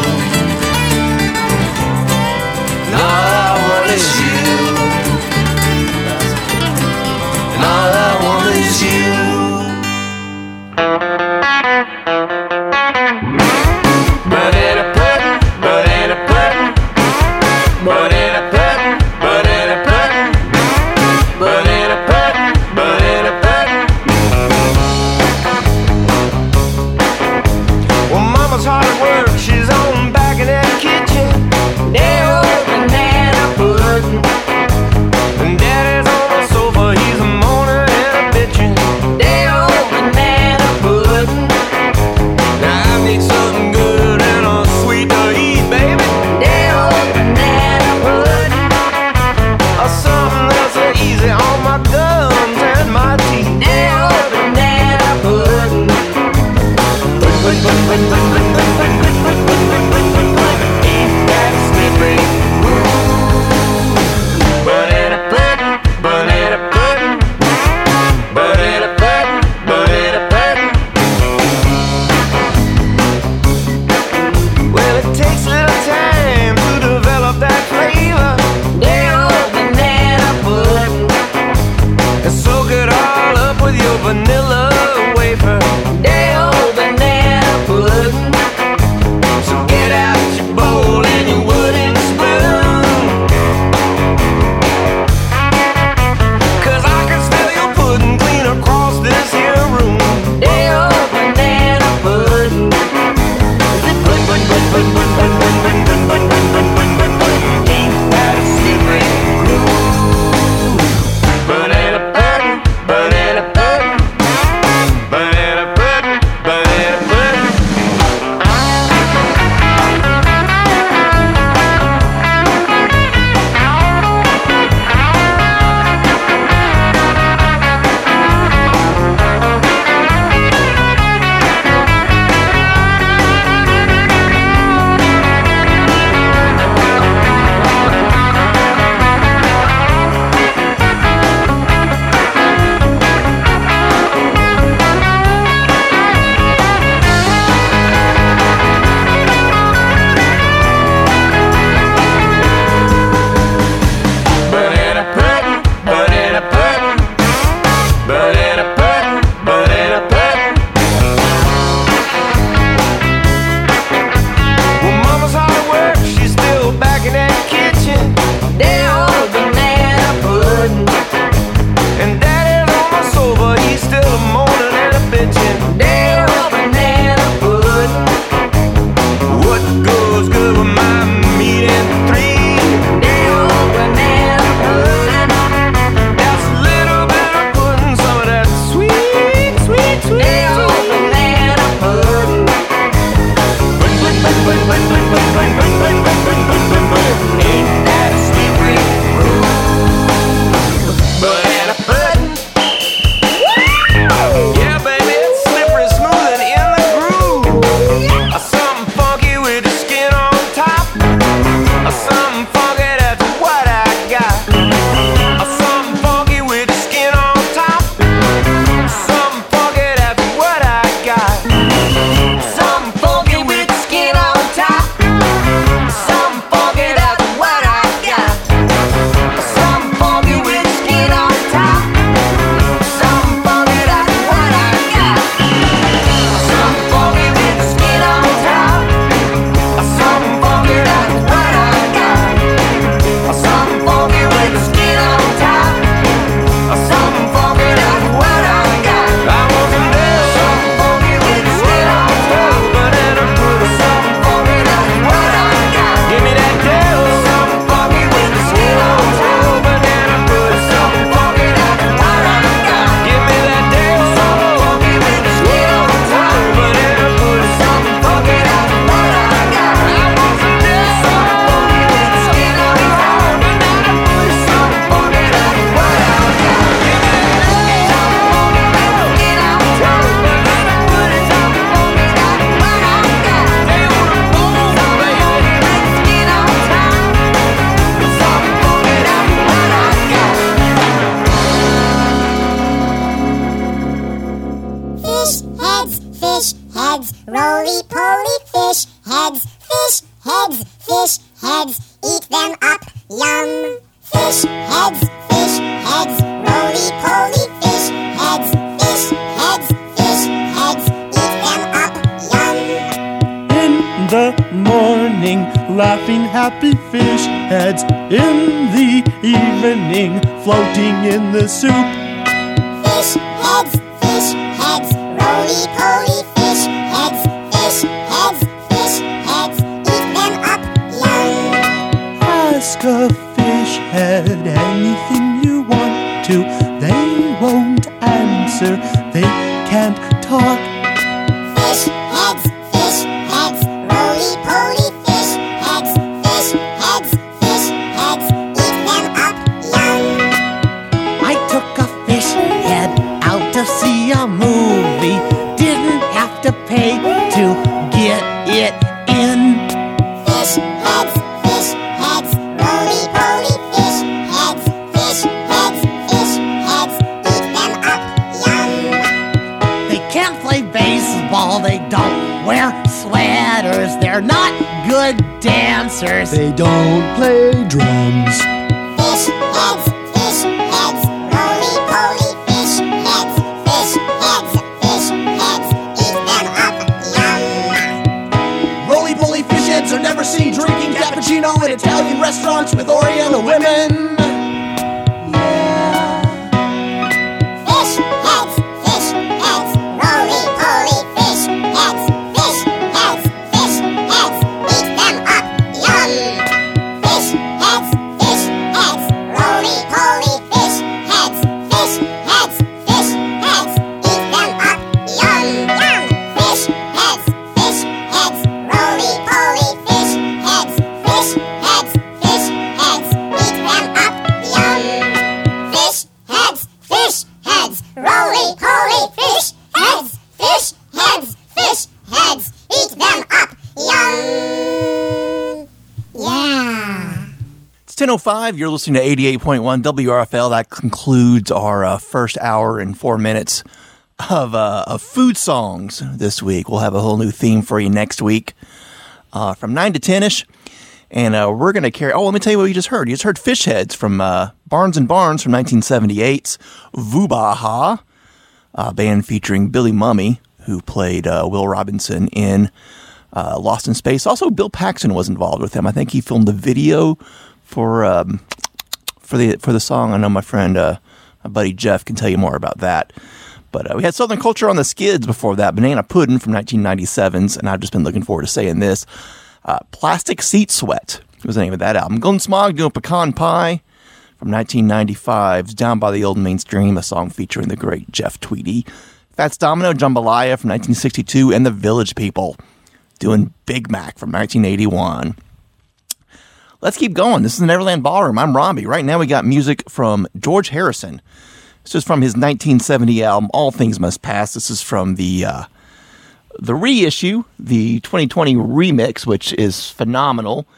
Dancers. They don't play drums. Fish heads, fish heads, roly poly fish heads, fish heads, fish heads, eat them up, yum. Roly poly fish heads are never seen drinking cappuccino in Italian restaurants with Oriental women. 10.05. You're listening to 88.1 WRFL. That concludes our uh, first hour and four minutes of, uh, of food songs this week. We'll have a whole new theme for you next week uh, from 9 to 10ish. And uh, we're going to carry. Oh, let me tell you what you just heard. You just heard Fish Heads from uh, Barnes and Barnes from 1978's Voobaha, a band featuring Billy Mumy, who played uh, Will Robinson in uh, Lost in Space. Also, Bill Paxton was involved with him. I think he filmed the video for um, for the for the song. I know my friend, uh, my buddy Jeff, can tell you more about that. But uh, we had Southern Culture on the Skids before that. Banana Puddin' from 1997's, and I've just been looking forward to saying this. Uh, Plastic Seat Sweat was the name of that album. Golden Smog doing Pecan Pie from 1995's Down by the Old Mainstream, a song featuring the great Jeff Tweedy. Fats Domino, Jambalaya from 1962, and The Village People doing Big Mac from 1981. Let's keep going. This is the Neverland Ballroom. I'm Robbie. Right now we got music from George Harrison. This is from his 1970 album, All Things Must Pass. This is from the uh, the reissue, the 2020 remix, which is phenomenal.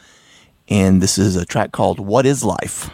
And this is a track called What Is Life?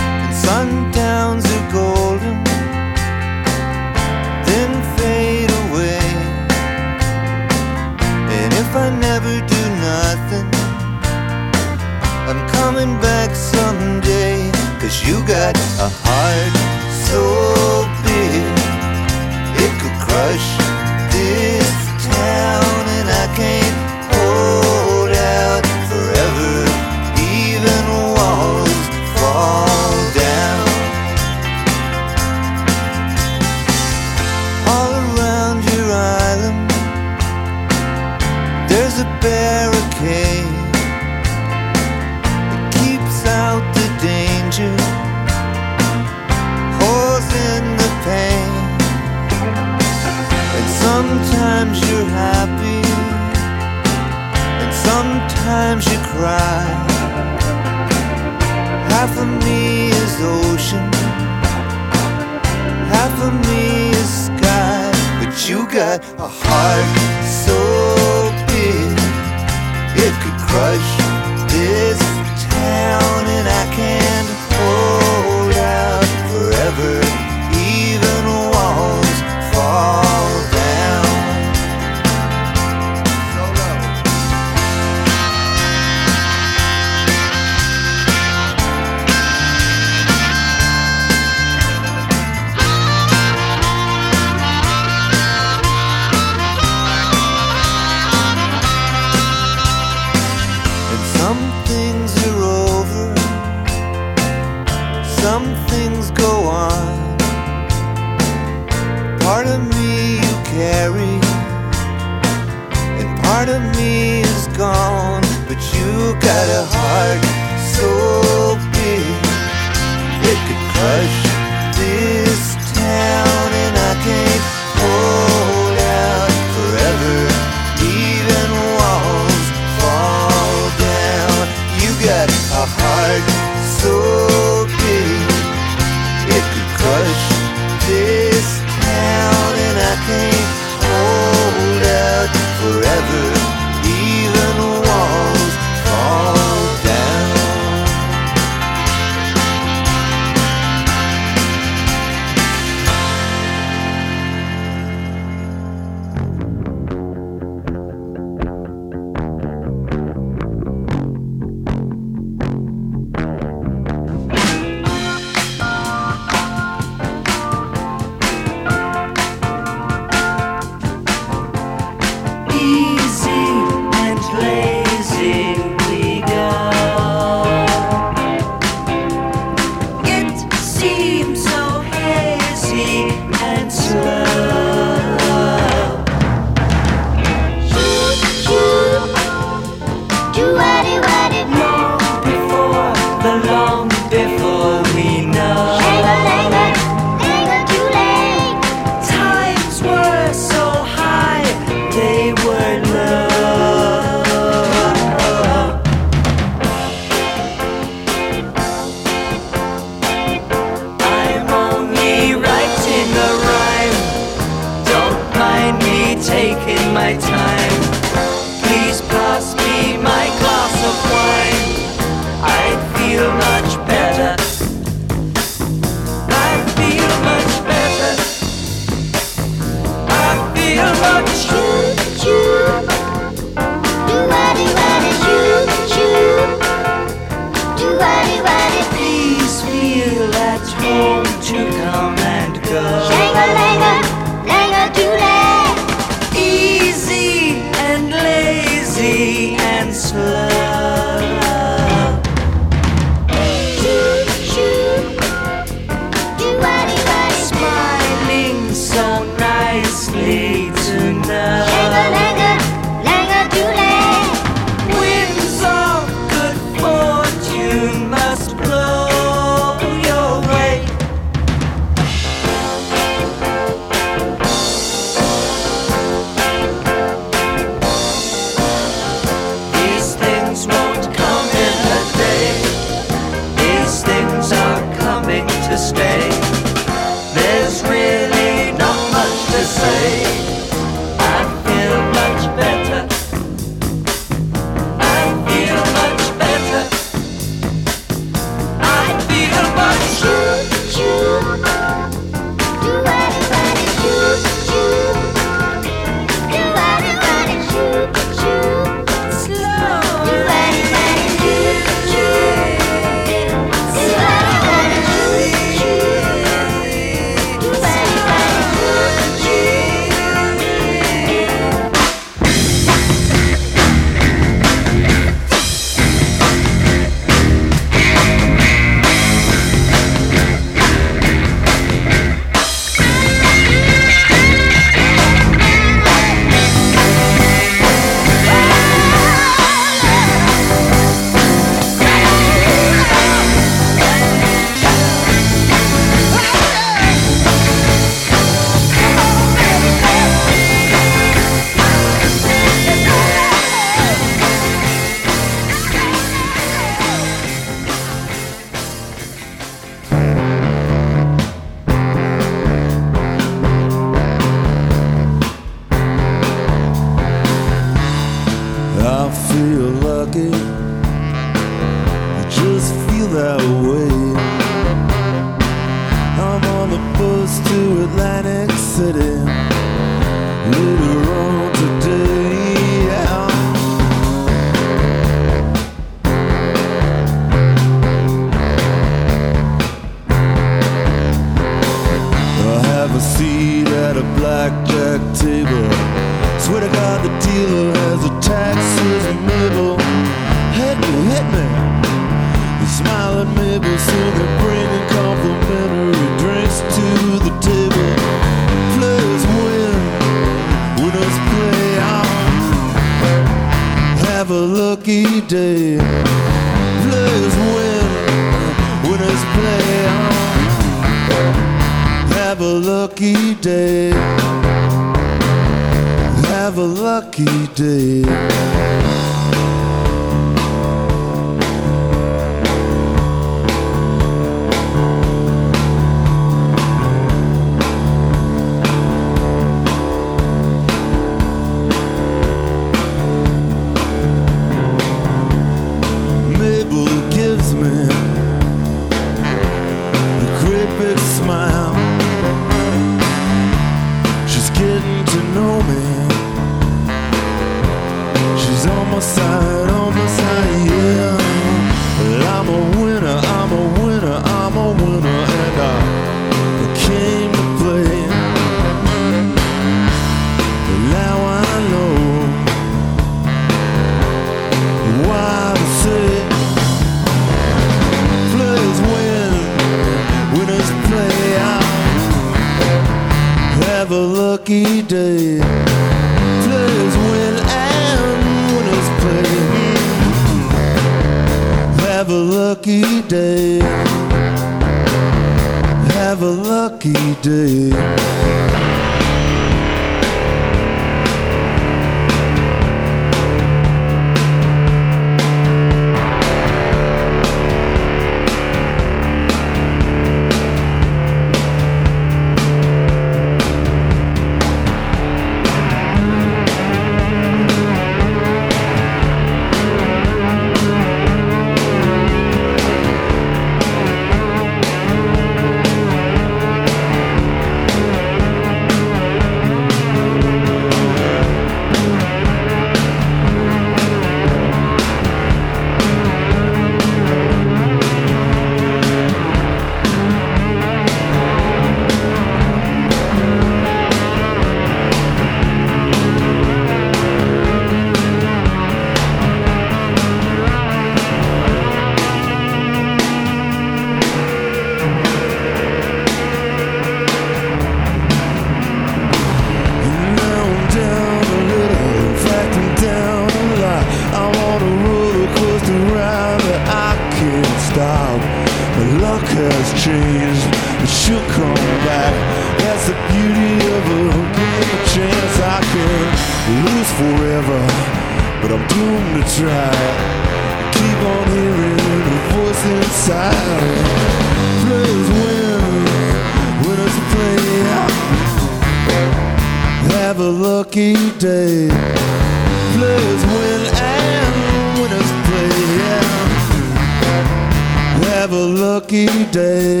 lucky day.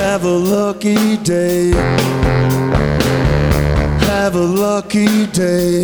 Have a lucky day. Have a lucky day.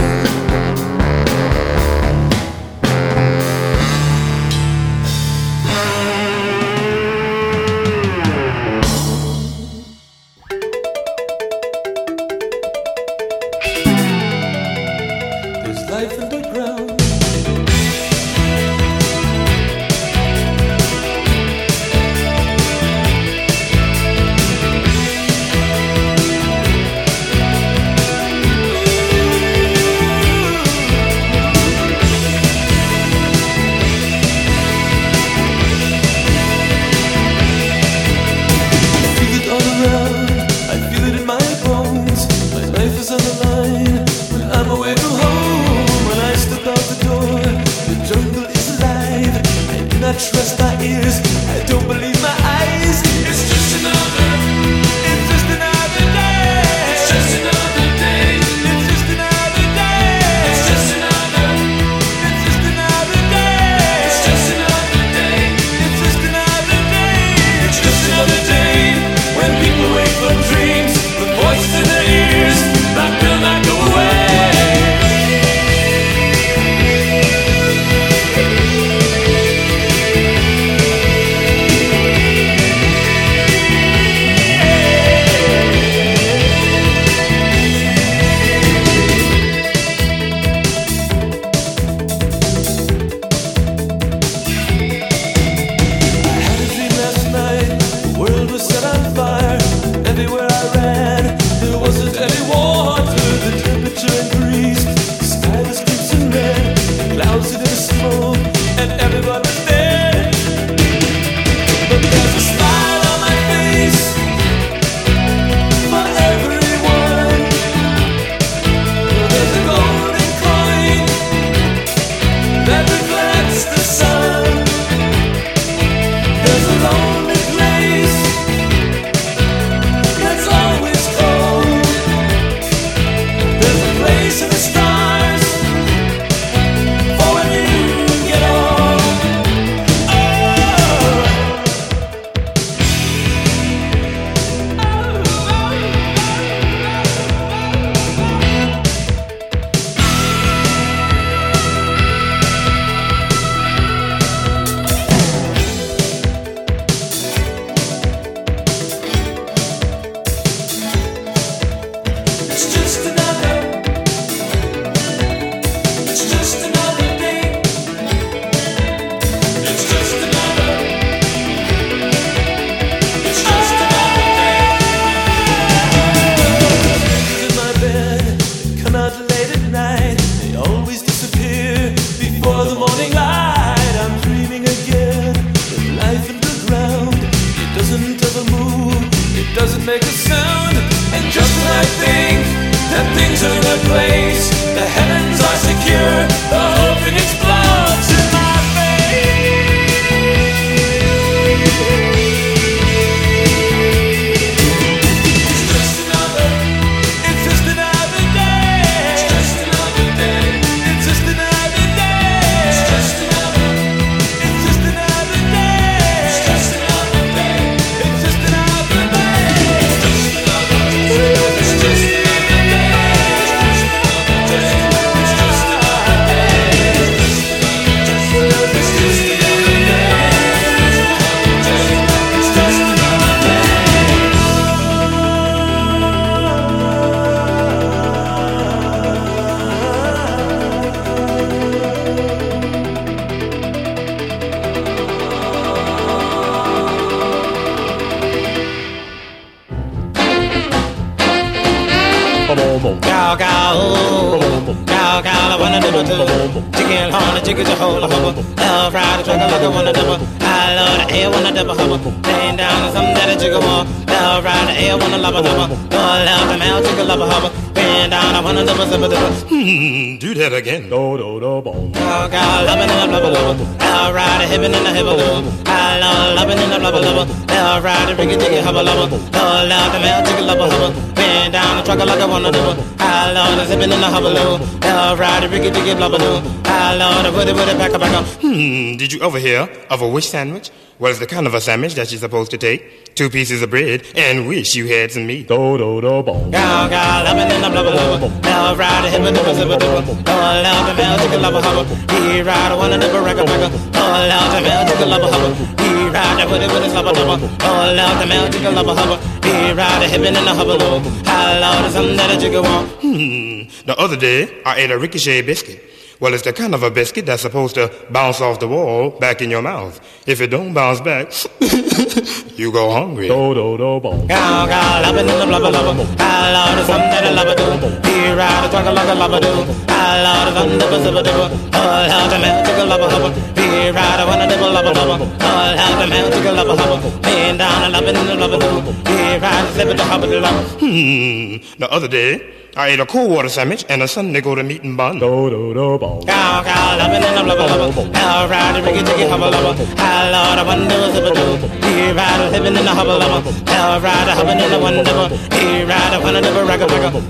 Riggy, jiggy, blubber, blubber. I love the woody, woody, back, back, up. Hmm, did you ever hear of a wish sandwich? Well, it's the kind of a sandwich that you're supposed to take two pieces of bread and wish you had some meat. Do, do, do, boom. Cow, cow, loving in the blubber, blubber. Love ride, a hippin', double, zipper, double. Oh, love the mouth, chicken, love a hubba. He ride, a wanna double, rack, rack. Oh, love the mouth, chicken, love a hubba. He ride, a woody, woody, slubber, double. Oh, love the mouth, chicken, love a hubba. He ride, a hippin' in the hubba, lubber. I love the something that a jigger want. Hmm, the other day I ate a ricochet biscuit. Well, it's the kind of a biscuit that's supposed to bounce off the wall back in your mouth. If it don't bounce back, you go hungry. Do, do, do, boom. Cow, cow, loving in the blubber, blubber. I love the something that a lover do. He ride, a trucker, like a lover do. I love the something that a zipper, dipper. Oh, love the mouth, chicken, love a hubba. He ride, I wanna dibble, love a lubber. Oh, love the mouth, chicken, love a hubba. Laying down, I loving in the blubber do. He ride, a zipper, the hubba, the lubber. Hmm, the other day I ate a cold water sandwich and a Sunday go to meat and bun. Do, do, do, boom. Cow, cow, loving in the blubber, blubber. Now ride, a riggy, jiggy, hubba, lubber. I love the one do, zipper, do. He ride, living in the hubba, lubber. Now ride, a hubbing in the one double. He ride, a one double, ragga, ragga. Oh,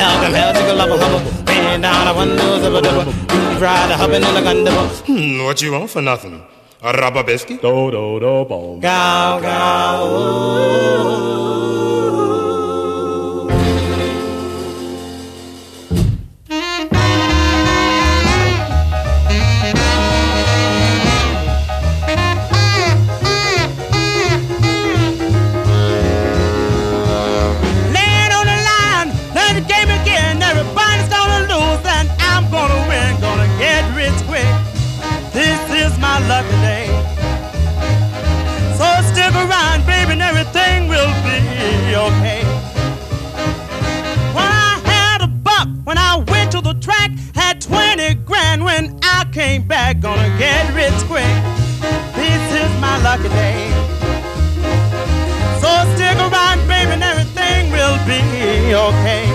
love the mouth, chicken, lubber, hubba. Bend down, a one do, zipper, double. He ride, a hubbing in the gun double. Hmm, what you want for nothing? A rubber biscuit? Do, do, do, boom. Cow, cow, when I went to the track, had 20 grand when I came back. Gonna get rich quick. This is my lucky day. So stick around, baby, and everything will be okay.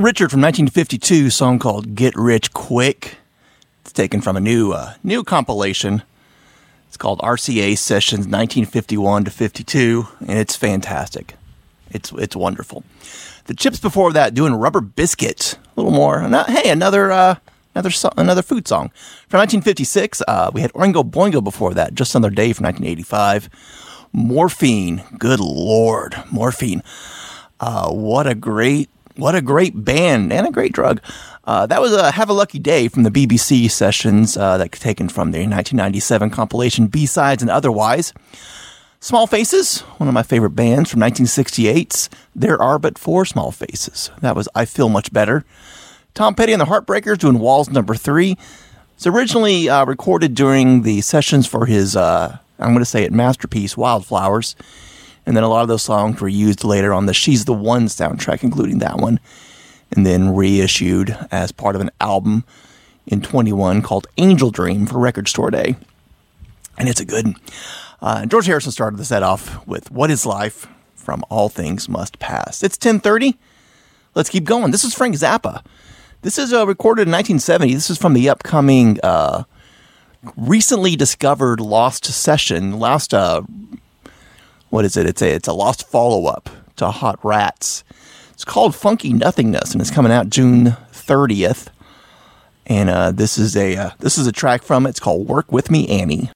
Little Richard from 1952, song called "Get Rich Quick." It's taken from a new uh, new compilation. It's called RCA Sessions 1951 to 52, and it's fantastic. It's it's wonderful. The Chips before that doing Rubber Biscuit, a little more. Hey, another uh, another so- another food song from 1956. Uh, we had Oingo Boingo before that, just another day from 1985. Morphine, good lord, morphine. Uh, what a great, what a great band and a great drug. Uh, that was a Have a Lucky Day from the BBC sessions uh, that taken from their 1997 compilation B Sides and Otherwise. Small Faces, one of my favorite bands from 1968's There Are But Four Small Faces. That was I Feel Much Better. Tom Petty and the Heartbreakers doing Walls number three. It's originally uh, recorded during the sessions for his, uh, I'm going to say it, masterpiece, Wildflowers. And then a lot of those songs were used later on the She's the One soundtrack, including that one. And then reissued as part of an album in 21 called Angel Dream for Record Store Day. And it's a good one. Uh, George Harrison started the set off with What is Life from All Things Must Pass. It's 1030. Let's keep going. This is Frank Zappa. This is uh, recorded in 1970. This is from the upcoming, uh, recently discovered Lost Session. Lost, uh, what is it? It's a, it's a lost follow up to Hot Rats. It's called Funky Nothingness, and it's coming out June 30th. And uh, this is a uh, this is a track from it. It's called "Work with Me, Annie."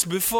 This before.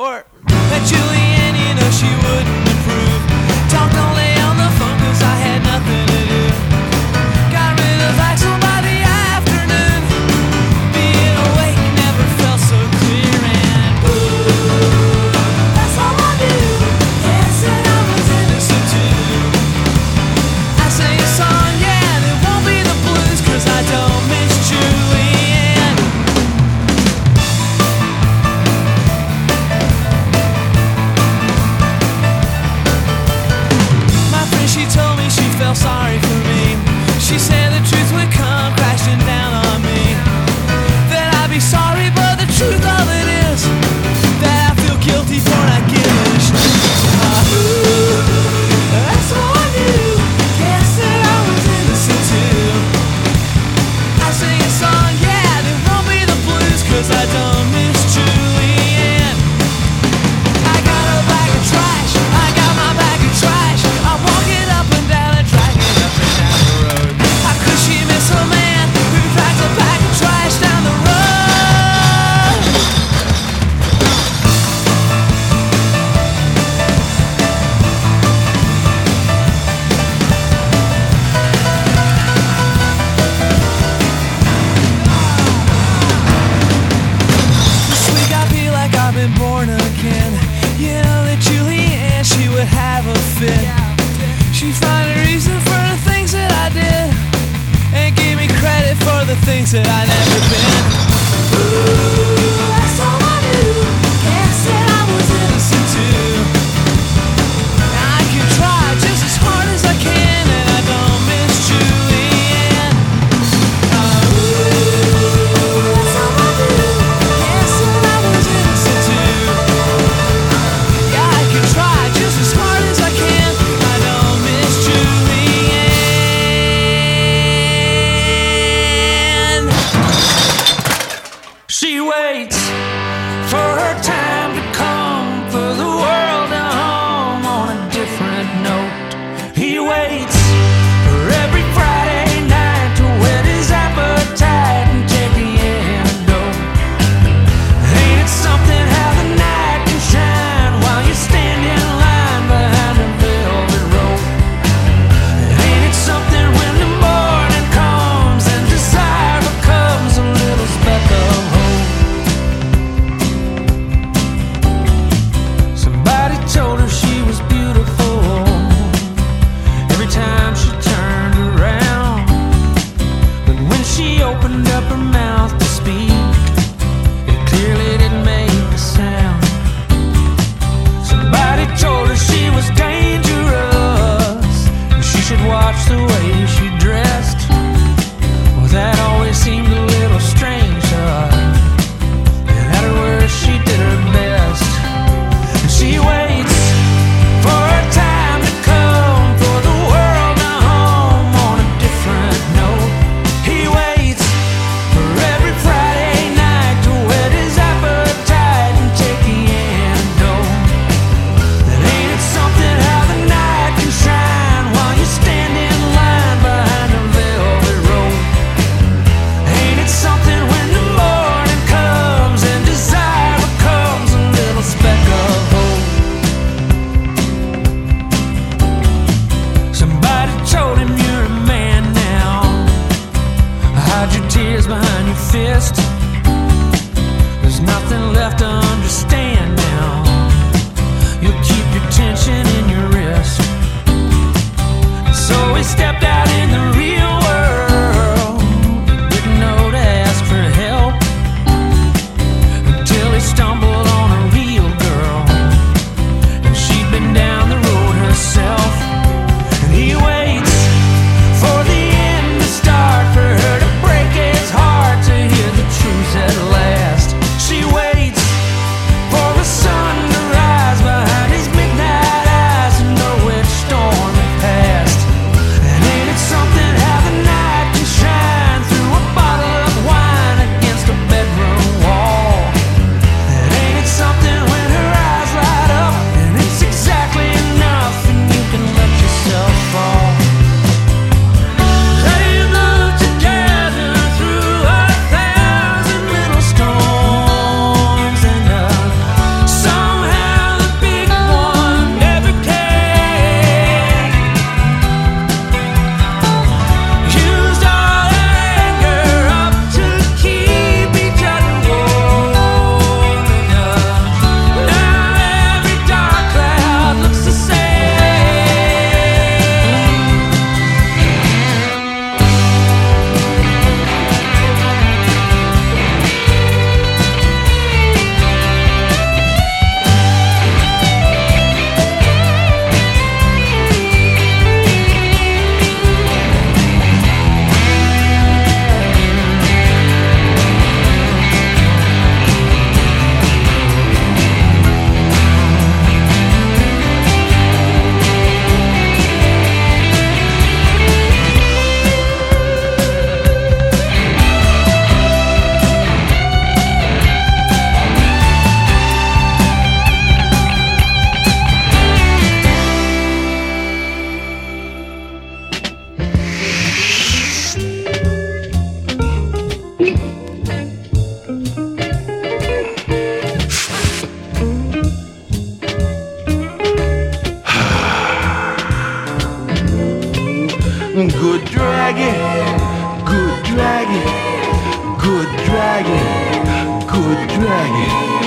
Good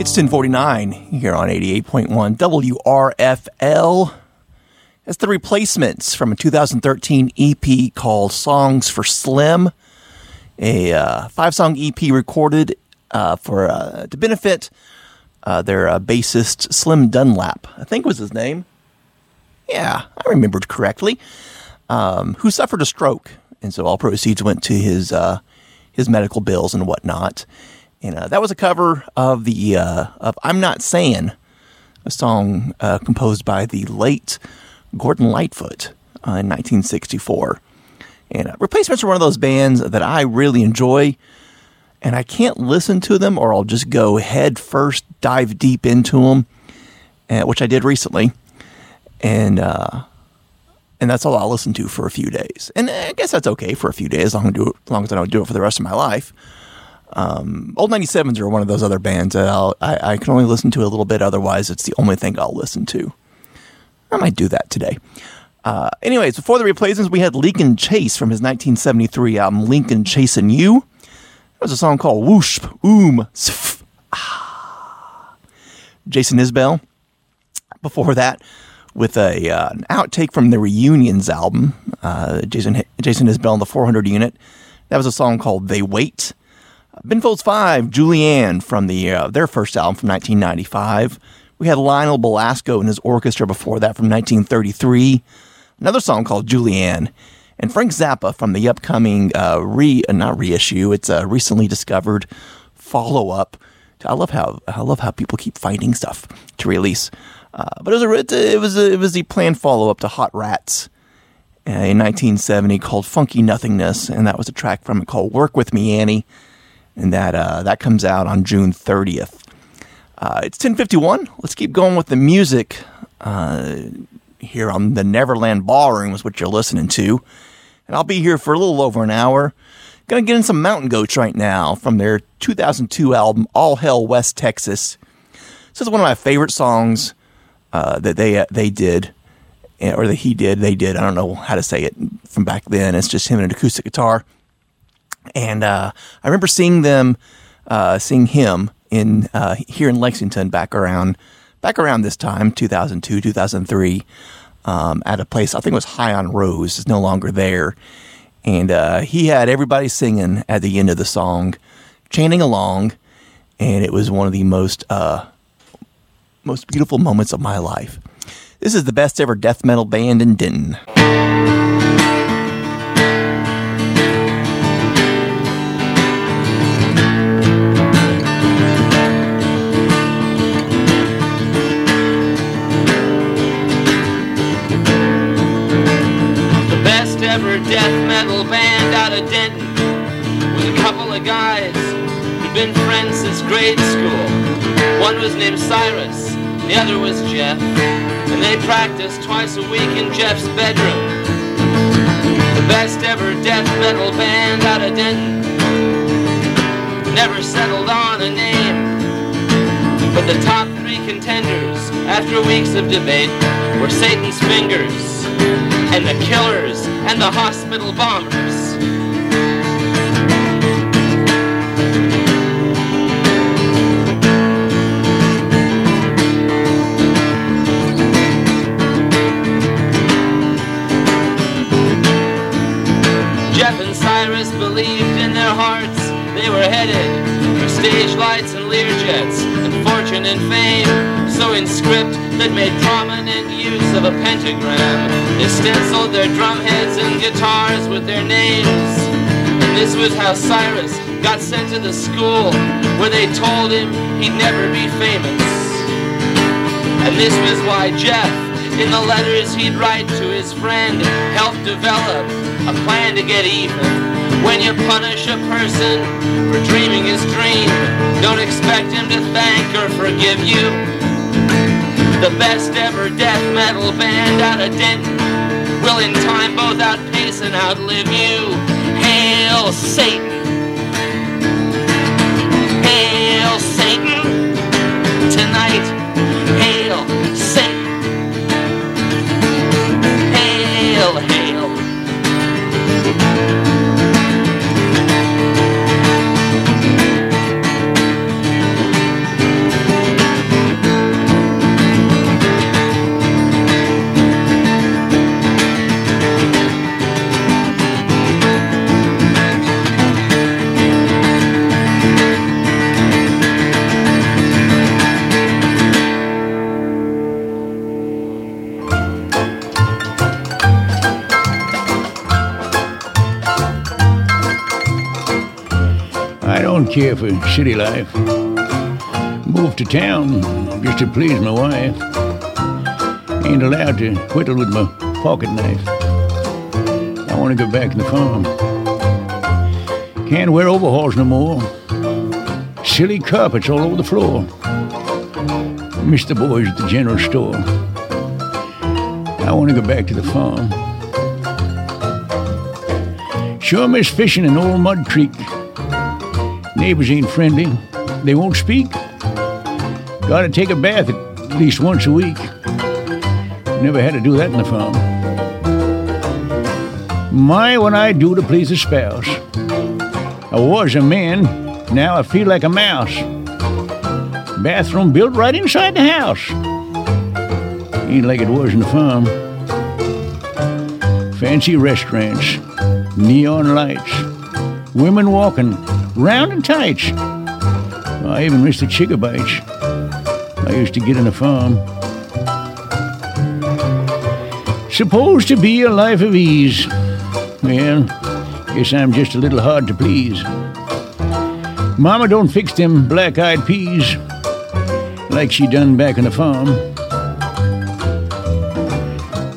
It's 1049 here on 88.1 WRFL. That's the replacements from a 2013 EP called Songs for Slim, a uh, five song EP recorded uh, for uh, to benefit uh, their uh, bassist Slim Dunlap, I think was his name. Yeah, I remembered correctly. Um, who suffered a stroke, and so all proceeds went to his uh, his medical bills and whatnot. And uh, that was a cover of the uh, of "I'm Not Saying," a song uh, composed by the late Gordon Lightfoot uh, in 1964. And uh, Replacements are one of those bands that I really enjoy, and I can't listen to them, or I'll just go head first, dive deep into them, uh, which I did recently, and and that's all I'll listen to for a few days. And I guess that's okay for a few days, long as, long as I don't do it for the rest of my life. Um, Old 97s are one of those other bands that I'll, I, I can only listen to a little bit, otherwise, it's the only thing I'll listen to. I might do that today. Uh, anyways, before the replacements, we had Lincoln Chase from his 1973 album Lincoln Chasing You. There was a song called Whoosh, Oom, Sf, ah. Jason Isbell. Before that, with a uh, an outtake from the Reunions album, uh, Jason Jason Isbell and the 400 Unit. That was a song called They Wait. Ben Folds 5, Julianne from the uh, their first album from 1995. We had Lionel Belasco and his orchestra before that from 1933. Another song called Julianne. And Frank Zappa from the upcoming uh, re uh, not reissue, it's a recently discovered follow up. I love how I love how people keep finding stuff to release. Uh, but it was a, it was a, it was the planned follow up to Hot Rats uh, in 1970 called Funky Nothingness, and that was a track from it called Work with Me Annie, and that uh, that comes out on June 30th. Uh, it's 10:51. Let's keep going with the music uh, here on the Neverland Ballroom, is what you're listening to, and I'll be here for a little over an hour. Gonna get in some Mountain Goats right now from their 2002 album All Hail West Texas. This is one of my favorite songs uh, that they uh, they did, eh, or that he did. They did. I don't know how to say it from back then. It's just him and an acoustic guitar. And uh, I remember seeing them, uh, seeing him in uh, here in Lexington back around back around this time, 2002, 2003, um, at a place I think it was High on Rose. It's no longer there, and uh, he had everybody singing at the end of the song, chanting along, and it was one of the most uh, most beautiful moments of my life. This is the best ever death metal band in Denton. Best ever death metal band out of Denton was a couple of guys who'd been friends since grade school. One was named Cyrus, the other was Jeff, and they practiced twice a week in Jeff's bedroom. The best ever death metal band out of Denton never settled on a name. But the top three contenders, after weeks of debate, were Satan's Fingers, and the Killers, and the Hospital Bombers. Jeff and Cyrus believed in their hearts they were headed for stage lights and Learjets fortune and fame. So in script that made prominent use of a pentagram, they stenciled their drumheads and guitars with their names. And this was how Cyrus got sent to the school where they told him he'd never be famous. And this was why Jeff, in the letters he'd write to his friend, helped develop a plan to get even. When you punish a person for dreaming his dream, don't expect him to thank or forgive you. The best ever death metal band out of Denton will in time both outpace and outlive you. Hail Satan! Hail Satan! Tonight, don't care for city life. Moved to town just to please my wife. Ain't allowed to whittle with my pocket knife. I want to go back to the farm. Can't wear overalls no more. Silly carpets all over the floor. Miss the boys at the general store. I want to go back to the farm. Sure miss fishing in Old Mud Creek. Neighbors ain't friendly. They won't speak. Gotta take a bath at least once a week. Never had to do that in the farm. My, what I do to please a spouse. I was a man, now I feel like a mouse. Bathroom built right inside the house. Ain't like it was in the farm. Fancy restaurants, neon lights, women walking round and tight. I even missed the bites I used to get in the farm. Supposed to be a life of ease. Well, guess I'm just a little hard to please. Mama don't fix them black-eyed peas like she done back on the farm.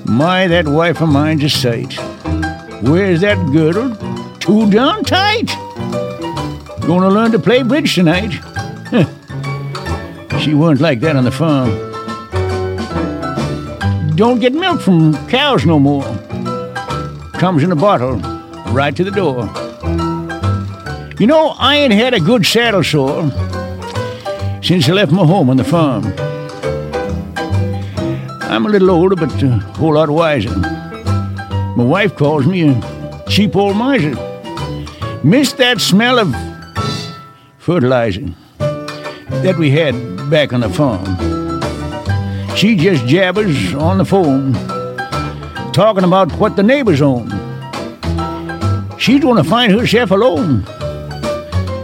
My, that wife of mine's a sight. Where's that girdle? Too darn tight. Gonna learn to play bridge tonight. She weren't like that on the farm. Don't get milk from cows no more. Comes in a bottle, right to the door. You know, I ain't had a good saddle sore since I left my home on the farm. I'm a little older, but a whole lot wiser. My wife calls me a cheap old miser. Miss that smell of fertilizer that we had back on the farm. She just jabbers on the phone, talking about what the neighbors own. She's gonna find herself alone,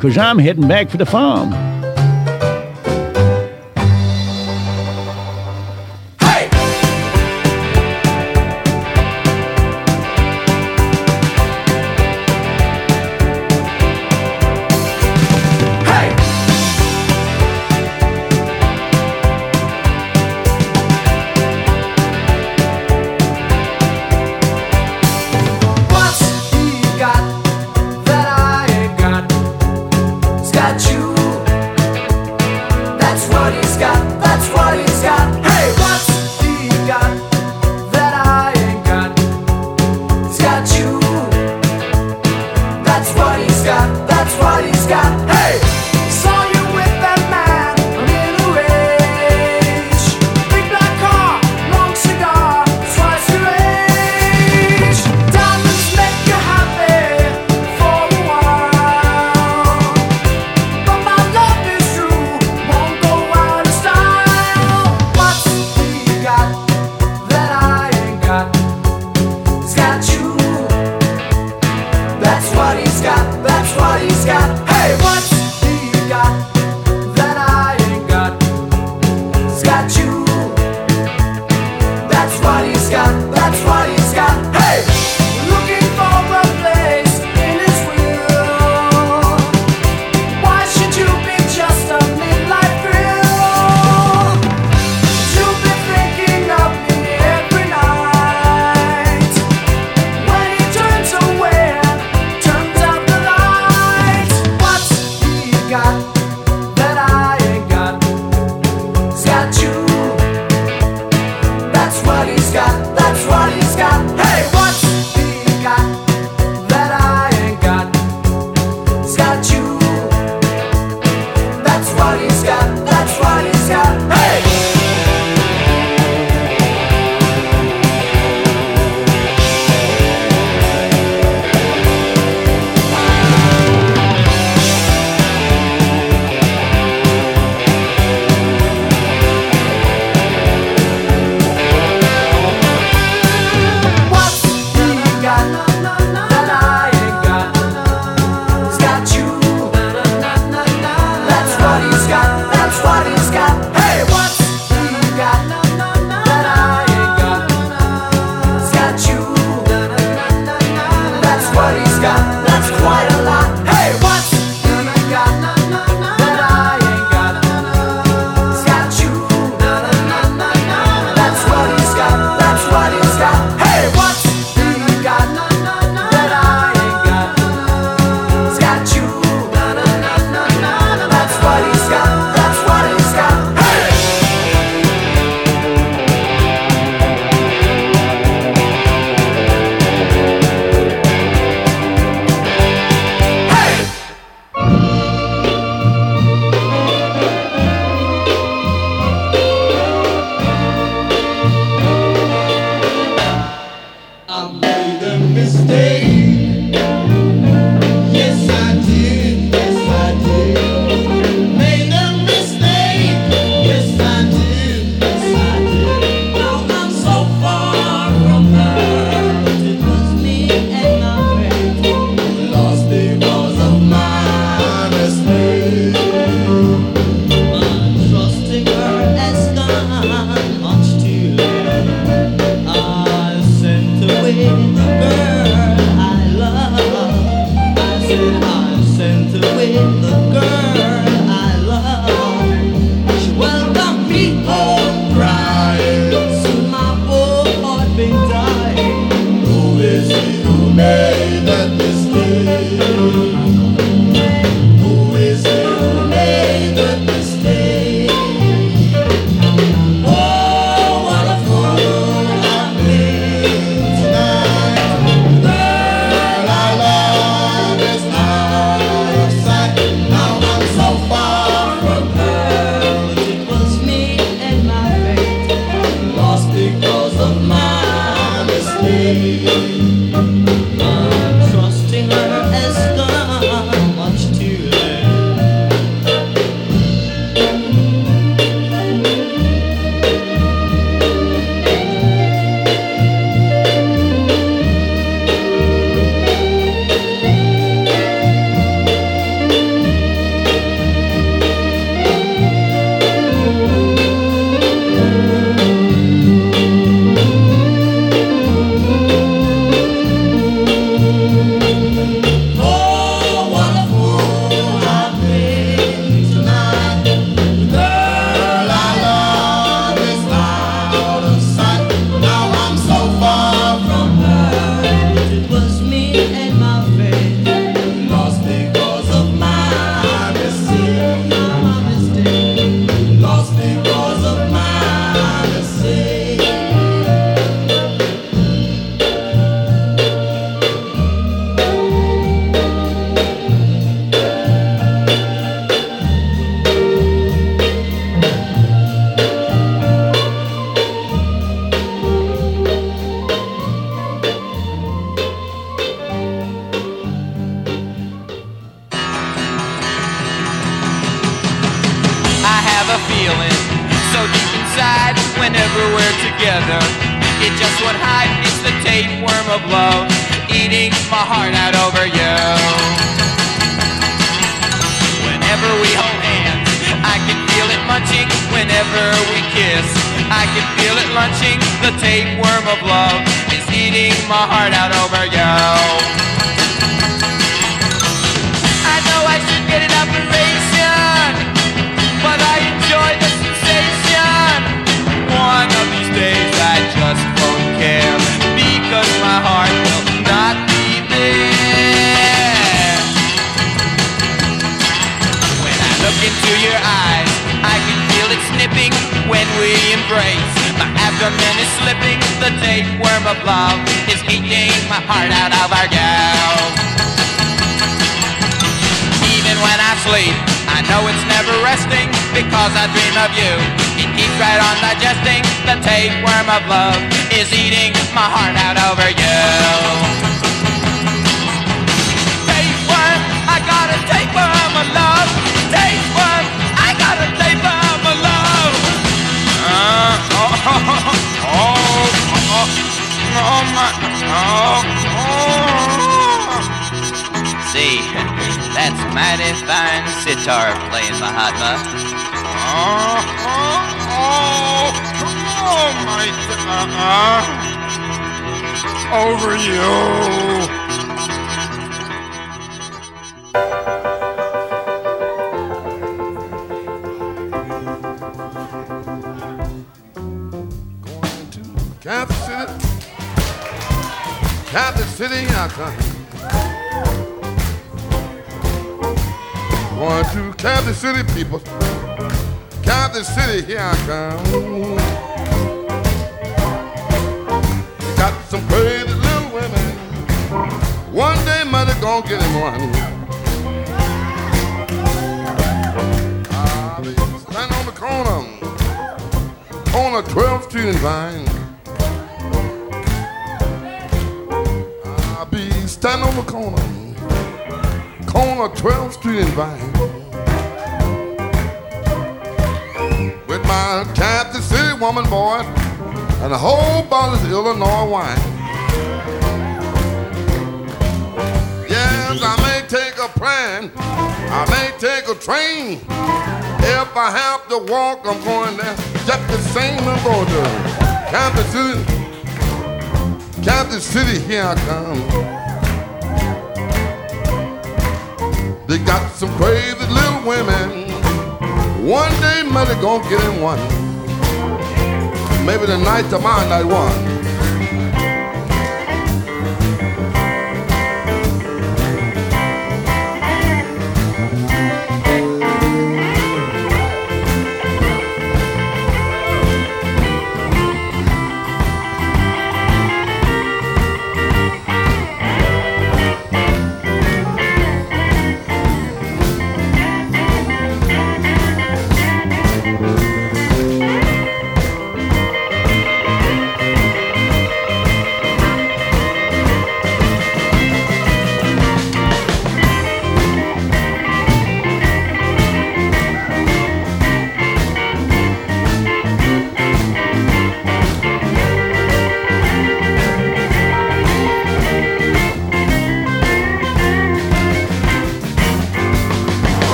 cause I'm heading back for the farm.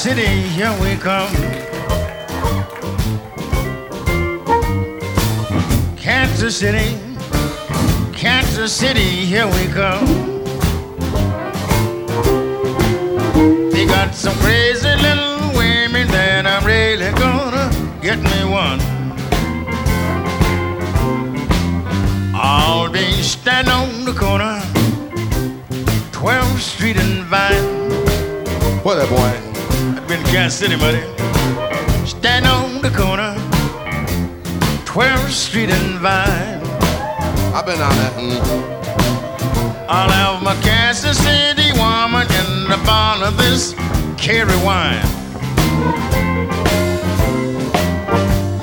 City, here we come. Been there. Mm. I'll have my Kansas City woman in the bottle of this Kerry wine.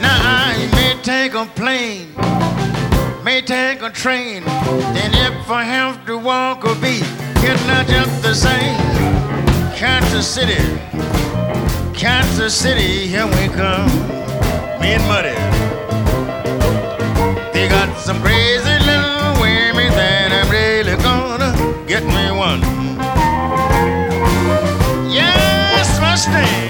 Now I may take a plane, may take a train, then if I have to walk or be, it's not just the same. Kansas City, Kansas City, here we come. Me and Muddy. Yes,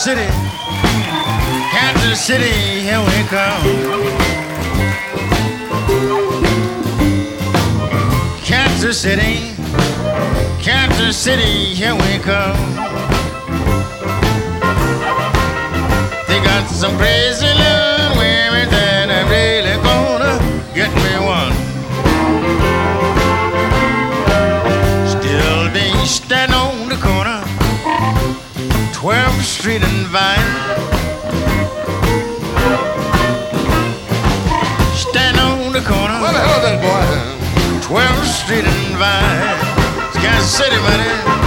City, Kansas City, here we come. Kansas City, Kansas City, here we come. They got some crazy Street and Vine. Stand on the corner. What the hell is that boy? 12th Street and Vine. It's City, buddy.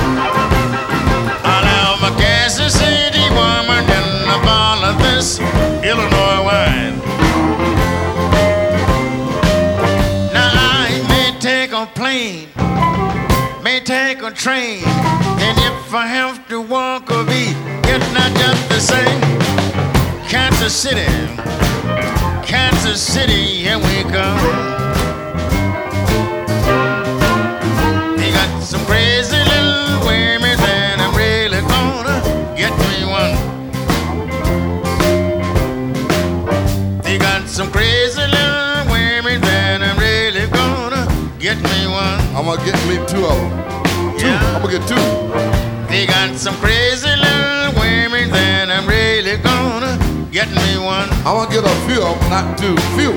A train, and if I have to walk or be, it's not just the same. Kansas City, Kansas City, here we come. They got some crazy little women and I'm really gonna get me one. They got some crazy little women and I'm really gonna get me one. I'm gonna get me two of them. I'm gonna get two. They got some crazy little women then I'm really gonna get me one. I wanna get a few, not two, few.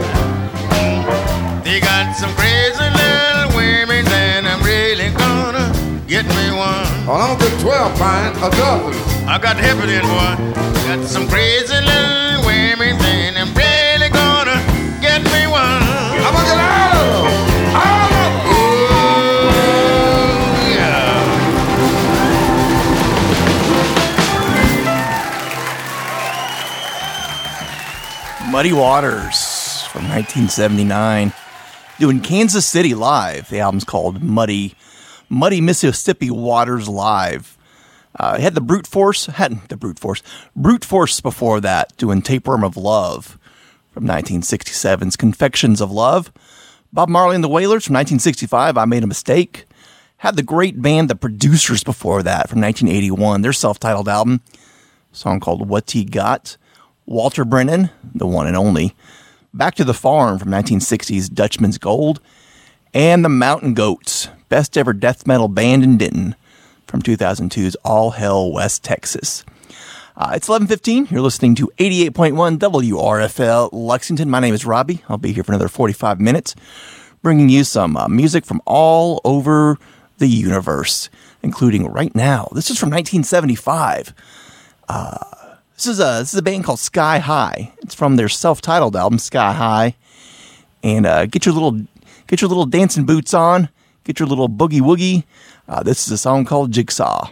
They got some crazy little women then I'm really gonna get me one. I'm gonna get 12 fine, a dozen. I got to help it in one. Got some crazy little Muddy Waters from 1979 doing Kansas City Live. The album's called Muddy Muddy Mississippi Waters Live. Uh, had the Brute Force, hadn't the Brute Force, Brute Force before that, doing Tapeworm of Love from 1967's Confections of Love. Bob Marley and the Wailers from 1965, I Made a Mistake. Had the great band The Producers before that from 1981, their self titled album, song called What He Got. Walter Brennan, the one and only. Back to the Farm from 1960's Dutchman's Gold. And the Mountain Goats, best ever death metal band in Denton from 2002's All Hail West Texas. Uh, it's 11:15. You're listening to 88.1 WRFL Lexington. My name is Robbie. I'll be here for another 45 minutes, bringing you some uh, music from all over the universe, including right now. This is from 1975. Uh, this is a this is a band called Sky High. It's from their self-titled album Sky High. And uh, get your little get your little dancing boots on. Get your little boogie woogie. Uh, this is a song called Jigsaw.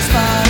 satisfied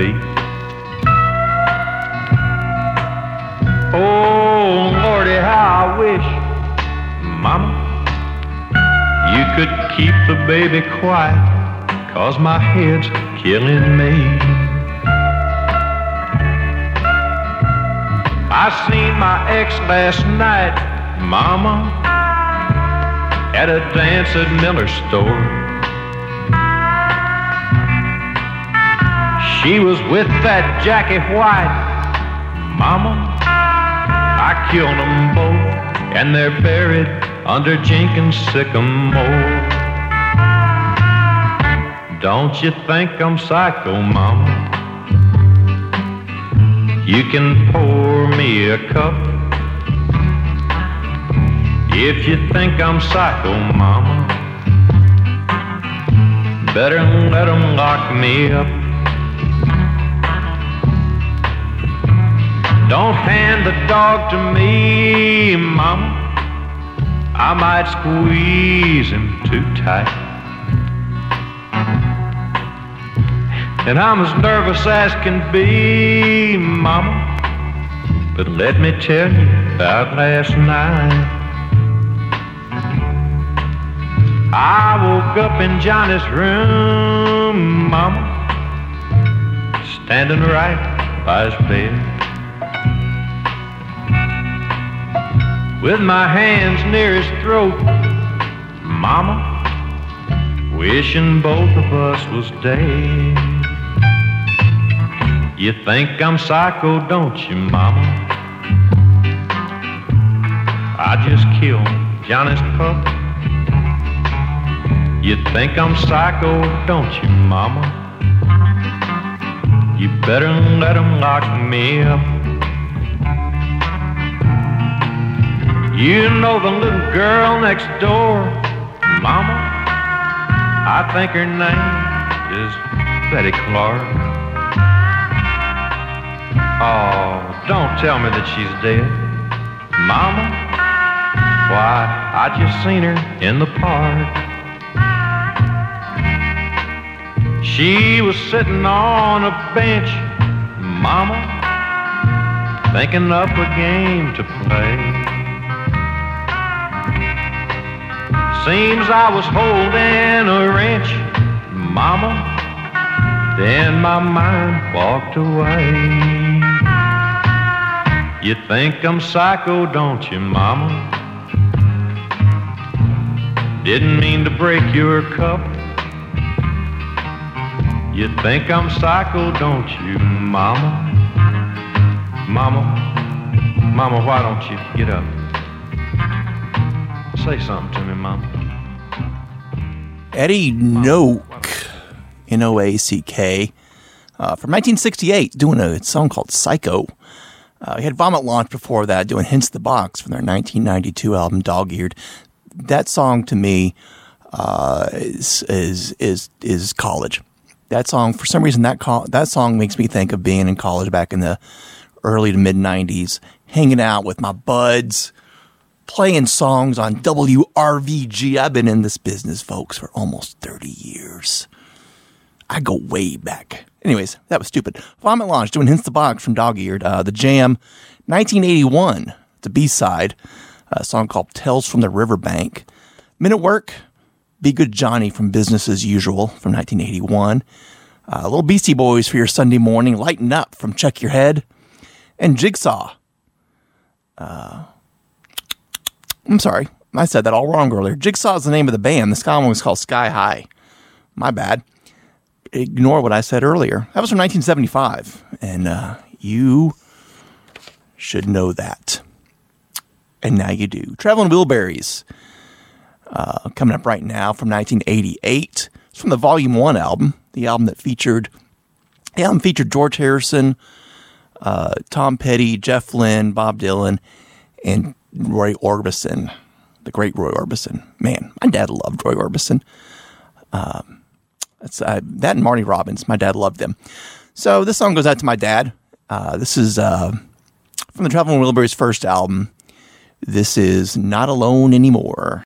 be. Oh, Lordy, how I wish, Mama, you could keep the baby quiet, cause my head's killing me. I seen my ex last night, Mama, at a dance at Miller's store. She was with that Jackie White, Mama. I killed them both, and they're buried under Jenkins sycamore. Don't you think I'm psycho, Mama? You can pour me a cup if you think I'm psycho, Mama. Better let 'em lock me up. Don't hand the dog to me, Mama. I might squeeze him too tight. And I'm as nervous as can be, Mama. But let me tell you about last night. I woke up in Johnny's room, Mama, standing right by his bed. With my hands near his throat, Mama, wishing both of us was dead. You think I'm psycho, don't you, Mama? I just killed Johnny's pup. You think I'm psycho, don't you, Mama? You better let 'em lock me up. You know the little girl next door, Mama? I think her name is Betty Clark. Oh, don't tell me that she's dead, Mama. Why, I just seen her in the park. She was sitting on a bench, Mama, thinking up a game to play. Seems I was holding a wrench, Mama. Then my mind walked away. You think I'm psycho, don't you, Mama? Didn't mean to break your cup. You think I'm psycho, don't you, Mama? Mama, Mama, why don't you get up? Say something to me, Mom. Eddie Noack, N O A C K, uh, from 1968, doing a song called Psycho. Uh, he had Vomit Launch before that, doing Hints the Box from their 1992 album Dog Eared. That song to me uh, is, is is is college. That song, for some reason, that call, that song makes me think of being in college back in the early to mid 90s, hanging out with my buds, playing songs on WRVG. I've been in this business, folks, for almost 30 years. I go way back. Anyways, that was stupid. Vomit Launch doing Hints the Box from Dog Eared. Uh, the Jam, 1981. It's a B side, a song called Tales from the Riverbank. Men at Work, Be Good Johnny from Business as Usual from 1981. Uh, Little Beastie Boys for your Sunday morning. Lighten Up from Check Your Head. And Jigsaw. Uh, I'm sorry. I said that all wrong earlier. Jigsaw is the name of the band. This album was called Sky High. My bad. Ignore what I said earlier. That was from 1975. And uh, you should know that. And now you do. Traveling Wilburys. Uh, coming up right now from 1988. It's from the Volume 1 album. The album that featured, the album featured George Harrison, uh, Tom Petty, Jeff Lynne, Bob Dylan, and Roy Orbison, the great Roy Orbison. Man, my dad loved Roy Orbison. Um, uh, that and Marty Robbins. My dad loved them. So this song goes out to my dad. Uh, this is uh, from the Traveling Wilburys' first album. This is Not Alone Anymore.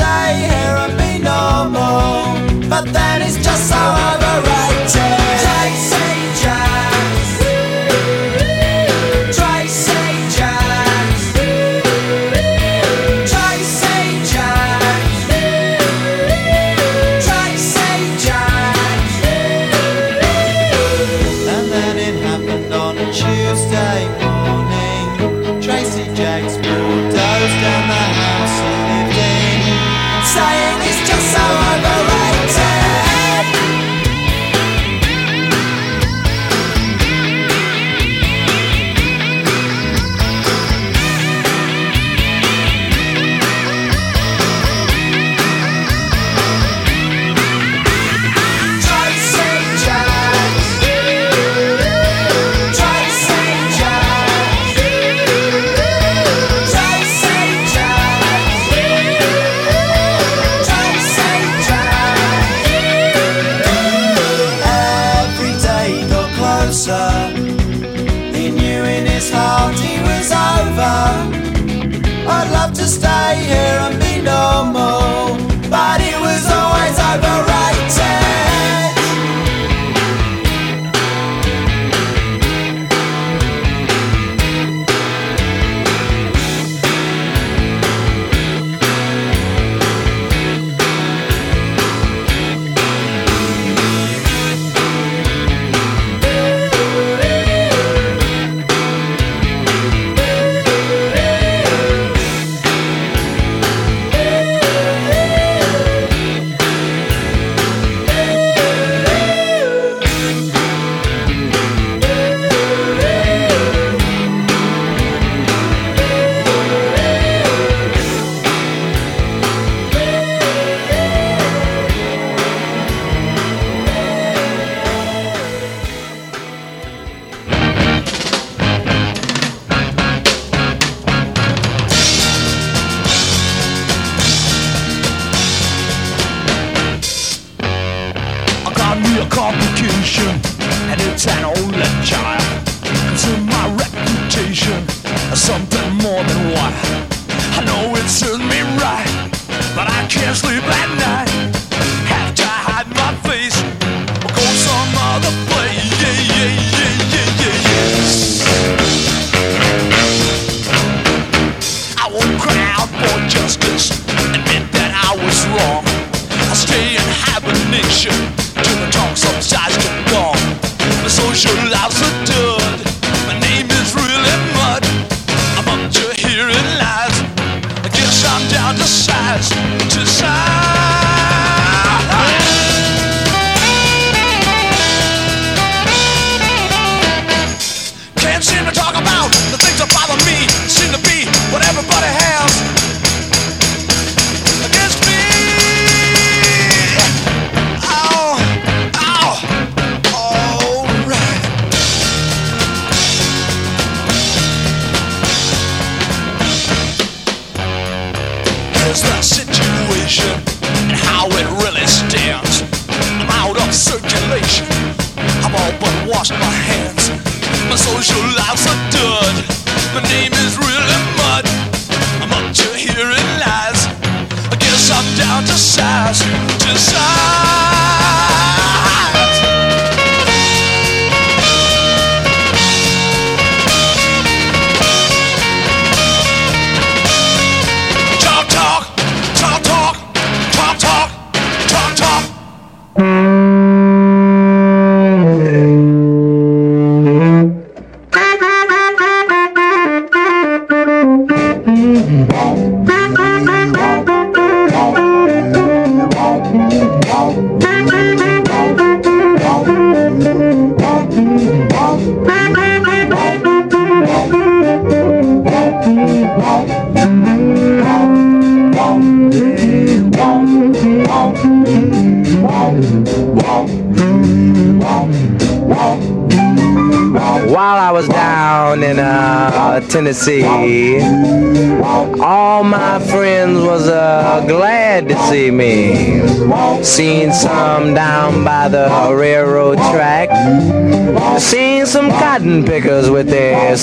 Stay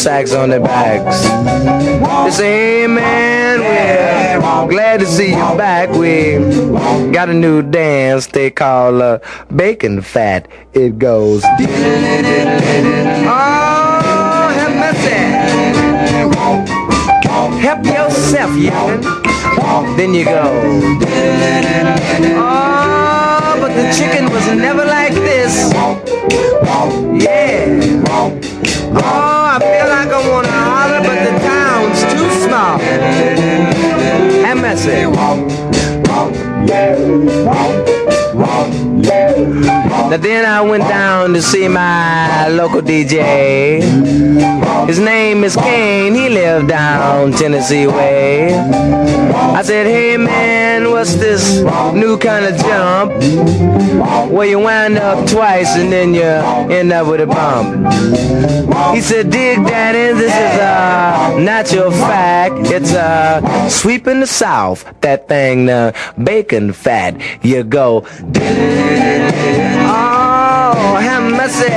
sacks on their backs. They say, man, we're glad to see you back. We got a new dance they call uh, bacon fat. It goes. Oh, have mercy. Help yourself, youngin'. Then you go. Oh, but the chicken was never like this. Yeah. Have mercy. Now then I went down to see my local DJ. His name is Kane, he lived down Tennessee way. I said, hey man, what's this new kind of jump? Where you wind up twice and then you end up with a bump. He said, dig daddy, this is uh, a natural fact. It's uh, a sweep in the south, that thing, the bacon fat. You go, Oh, mercy.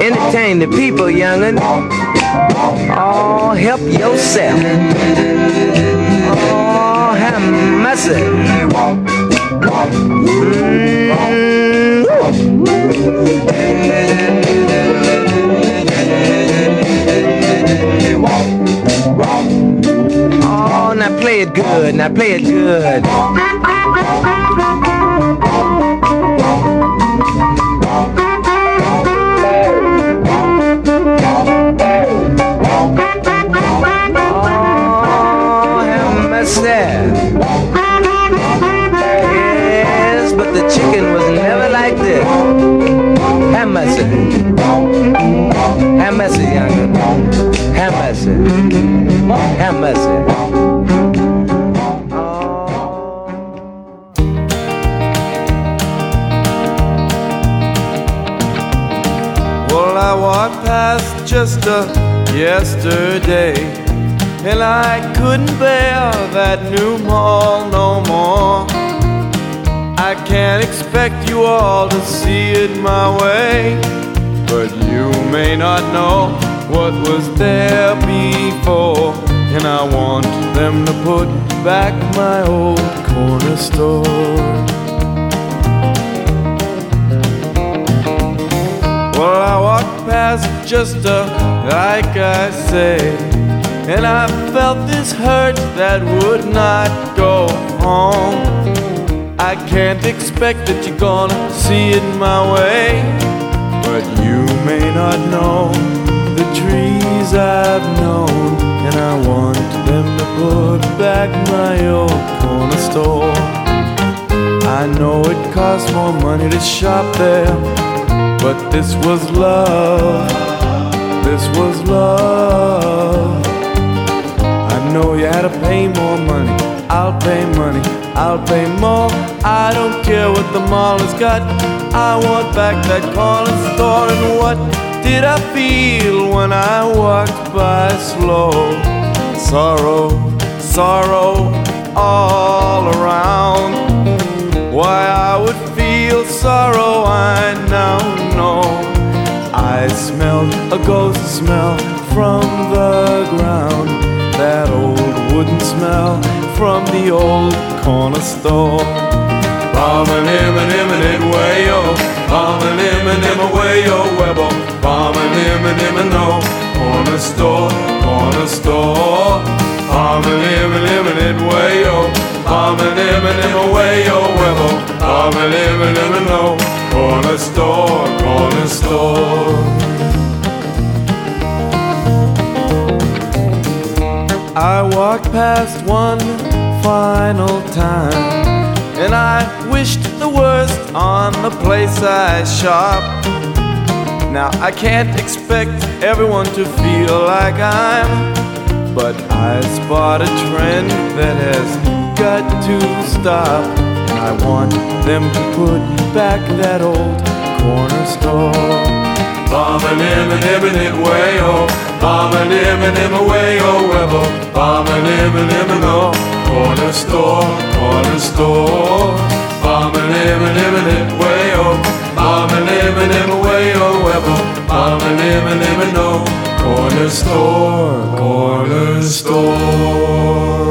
Entertain the people, youngin'. Oh, help yourself. Oh, have mercy. Mm-hmm. Oh, now play it good. Now play it good. Chicken was never like this. Have mercy. Have mercy, youngin'. Have mercy. Have mercy. Oh. Well, I walked past just a yesterday, and I couldn't bear that new mall no more. I can't expect you all to see it my way, but you may not know what was there before, and I want them to put back my old corner store. Well, I walked past just a, like I say, and I felt this hurt that would not go home. I can't expect that you're gonna see it my way, but you may not know the trees I've known, and I want them to put back my old corner store. I know it costs more money to shop there. But this was love, this was love. I know you had to pay more money, I'll pay money, I'll pay more. I don't care what the mall has got, I want back that corner store. And what did I feel when I walked by slow? Sorrow, sorrow all around. Why I would feel sorrow, I now know. I smelled a ghost smell from the ground. That old wooden smell from the old corner store. Bomb and him and him and it way yo. Bomb and him and him away yo webbo. Bomb and him and him and no. Corner store, corner store. Bomb and him and him and it way yo. Bomb and him and him away yo webbo. Bomb and him and him and no. Corner store, corner store. I walked past one final time. And I wished the worst on the place I shop. Now I can't expect everyone to feel like I'm But I spot a trend that has got to stop. And I want them to put back that old corner store. Bomb and him and him it way oh. Him and him away oh him and him and oh. Corner store, corner store. Him and him it way oh. Him and him away oh him and him and oh. Corner store, corner store.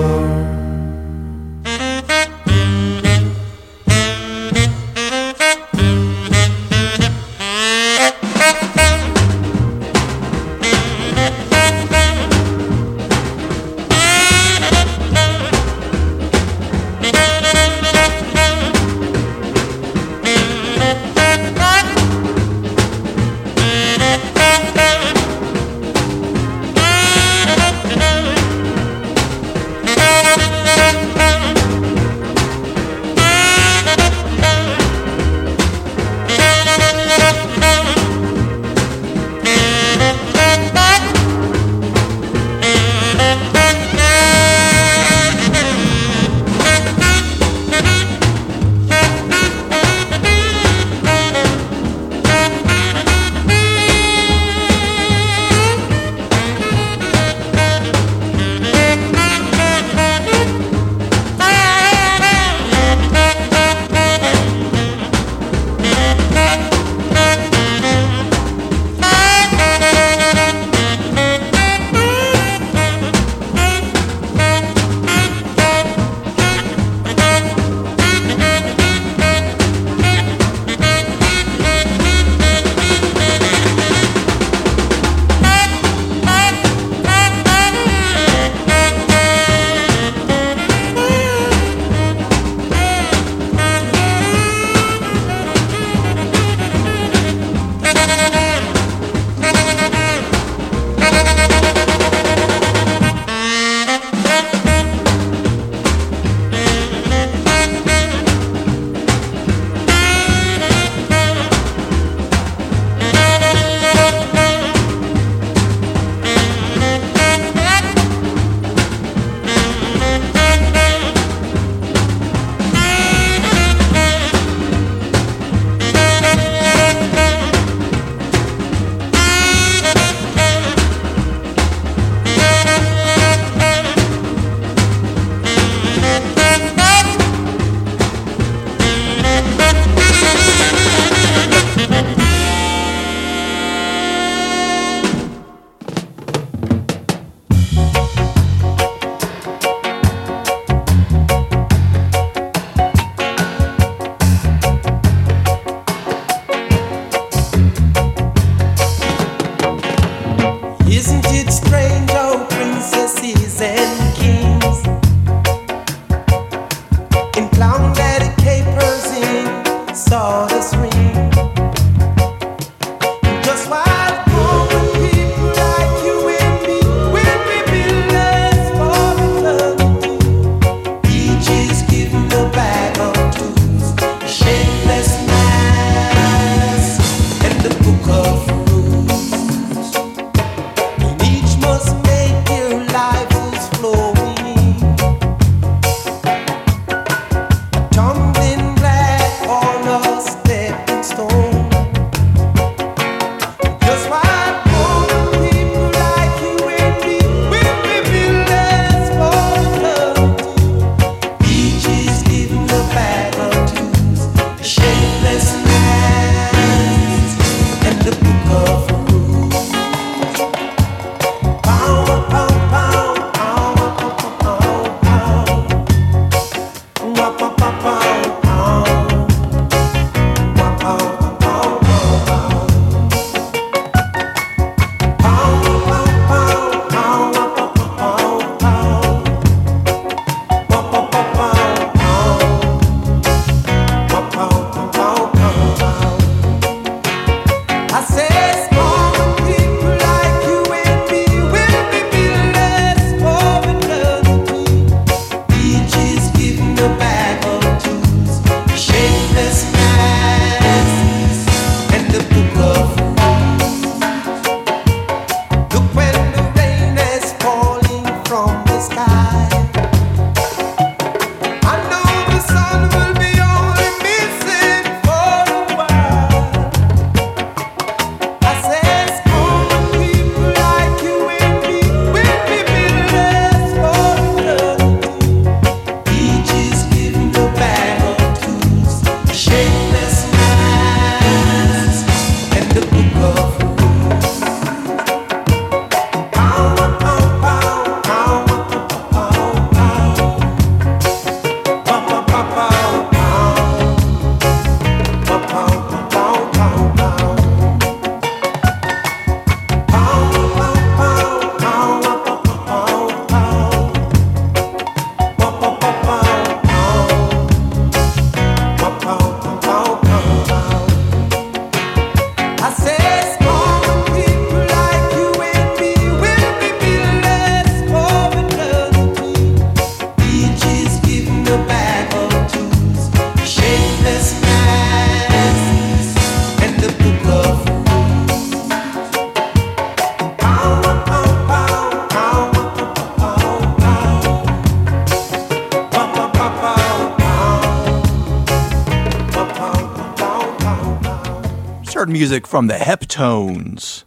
Music from the Heptones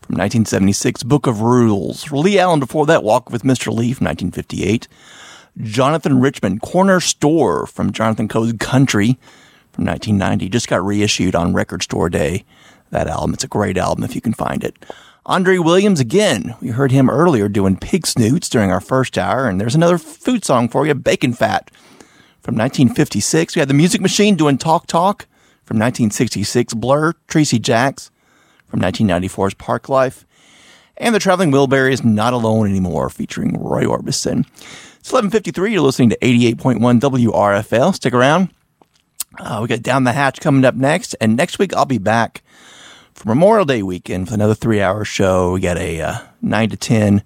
from 1976, Book of Rules. Lee Allen before that, Walk with Mr. Lee from 1958. Jonathan Richman, Corner Store from Jonathan Goes Country from 1990. Just got reissued on Record Store Day. That album, it's a great album if you can find it. Andre Williams again. We heard him earlier doing Pig Snoots during our first hour, and there's another food song for you, Bacon Fat from 1956. We had the Music Machine doing Talk Talk from 1966, Blur, Tracy Jacks from 1994's Park Life, and the Traveling Wilburys Not Alone Anymore featuring Roy Orbison. It's 11:53. You're listening to 88.1 WRFL. Stick around. Uh, we got Down the Hatch coming up next, and next week I'll be back for Memorial Day weekend for another three-hour show. We got a uh, nine to ten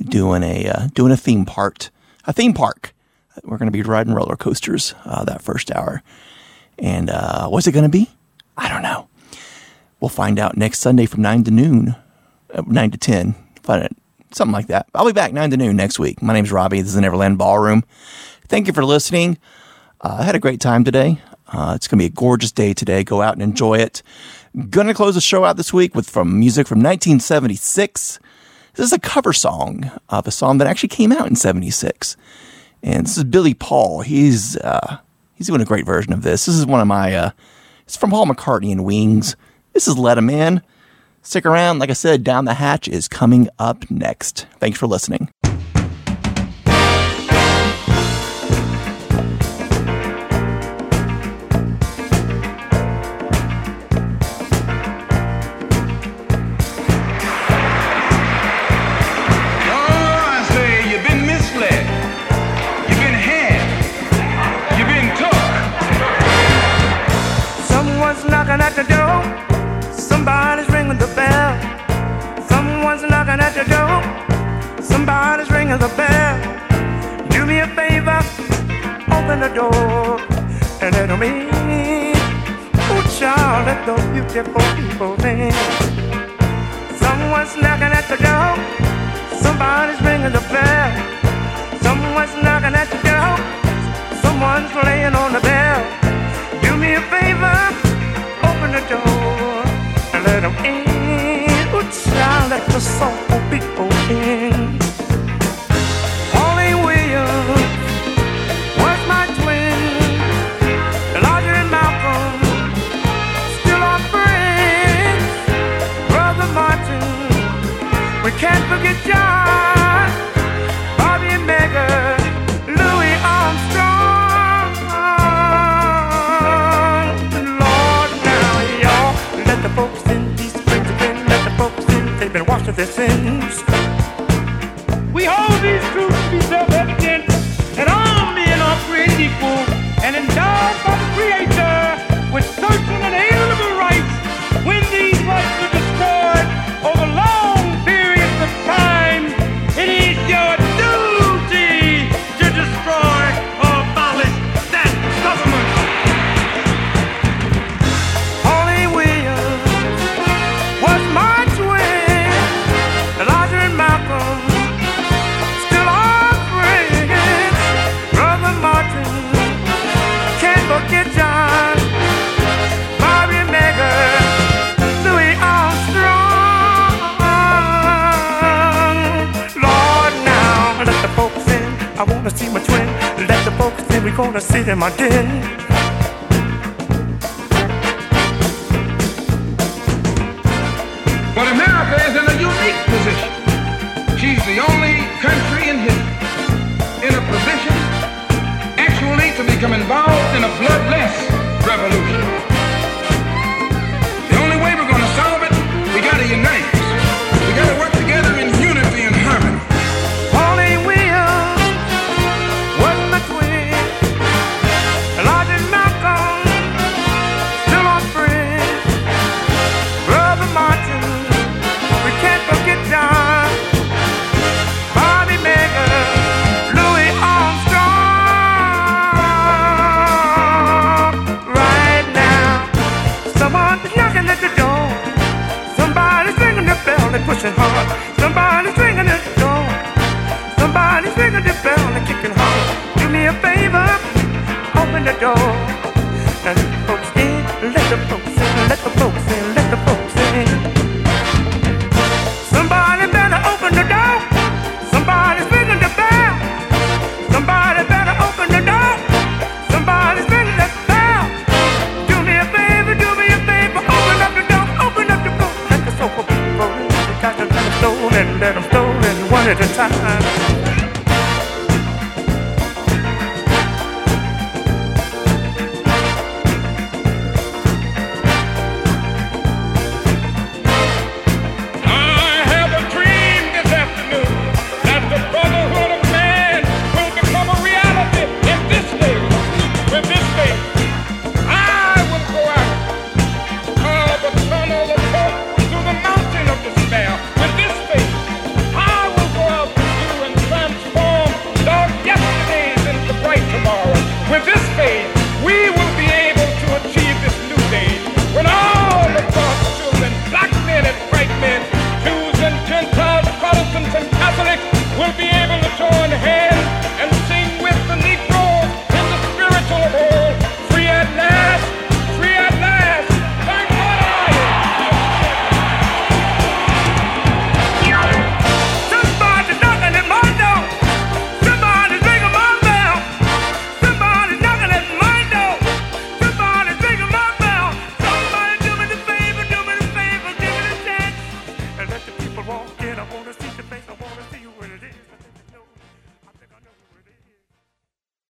doing a uh, doing a theme part, a theme park. We're going to be riding roller coasters uh, that first hour. And uh, what's it going to be? I don't know. We'll find out next Sunday from 9 to noon, uh, 9 to 10. Find something like that. I'll be back 9 to noon next week. My name's Robbie. This is the Neverland Ballroom. Thank you for listening. Uh, I had a great time today. Uh, it's going to be a gorgeous day today. Go out and enjoy it. To close the show out this week with from music from 1976. This is a cover song of a song that actually came out in 76. And this is Billy Paul. He's uh, he's doing a great version of this. This is one of my uh, it's from Paul McCartney and Wings. This is Let 'Em In. Stick around. Like I said, Down the Hatch is coming up next. Thanks for listening. Those beautiful people in. Someone's knocking at the door. Somebody's ringing the bell. Someone's knocking at the door. Someone's laying on the they've We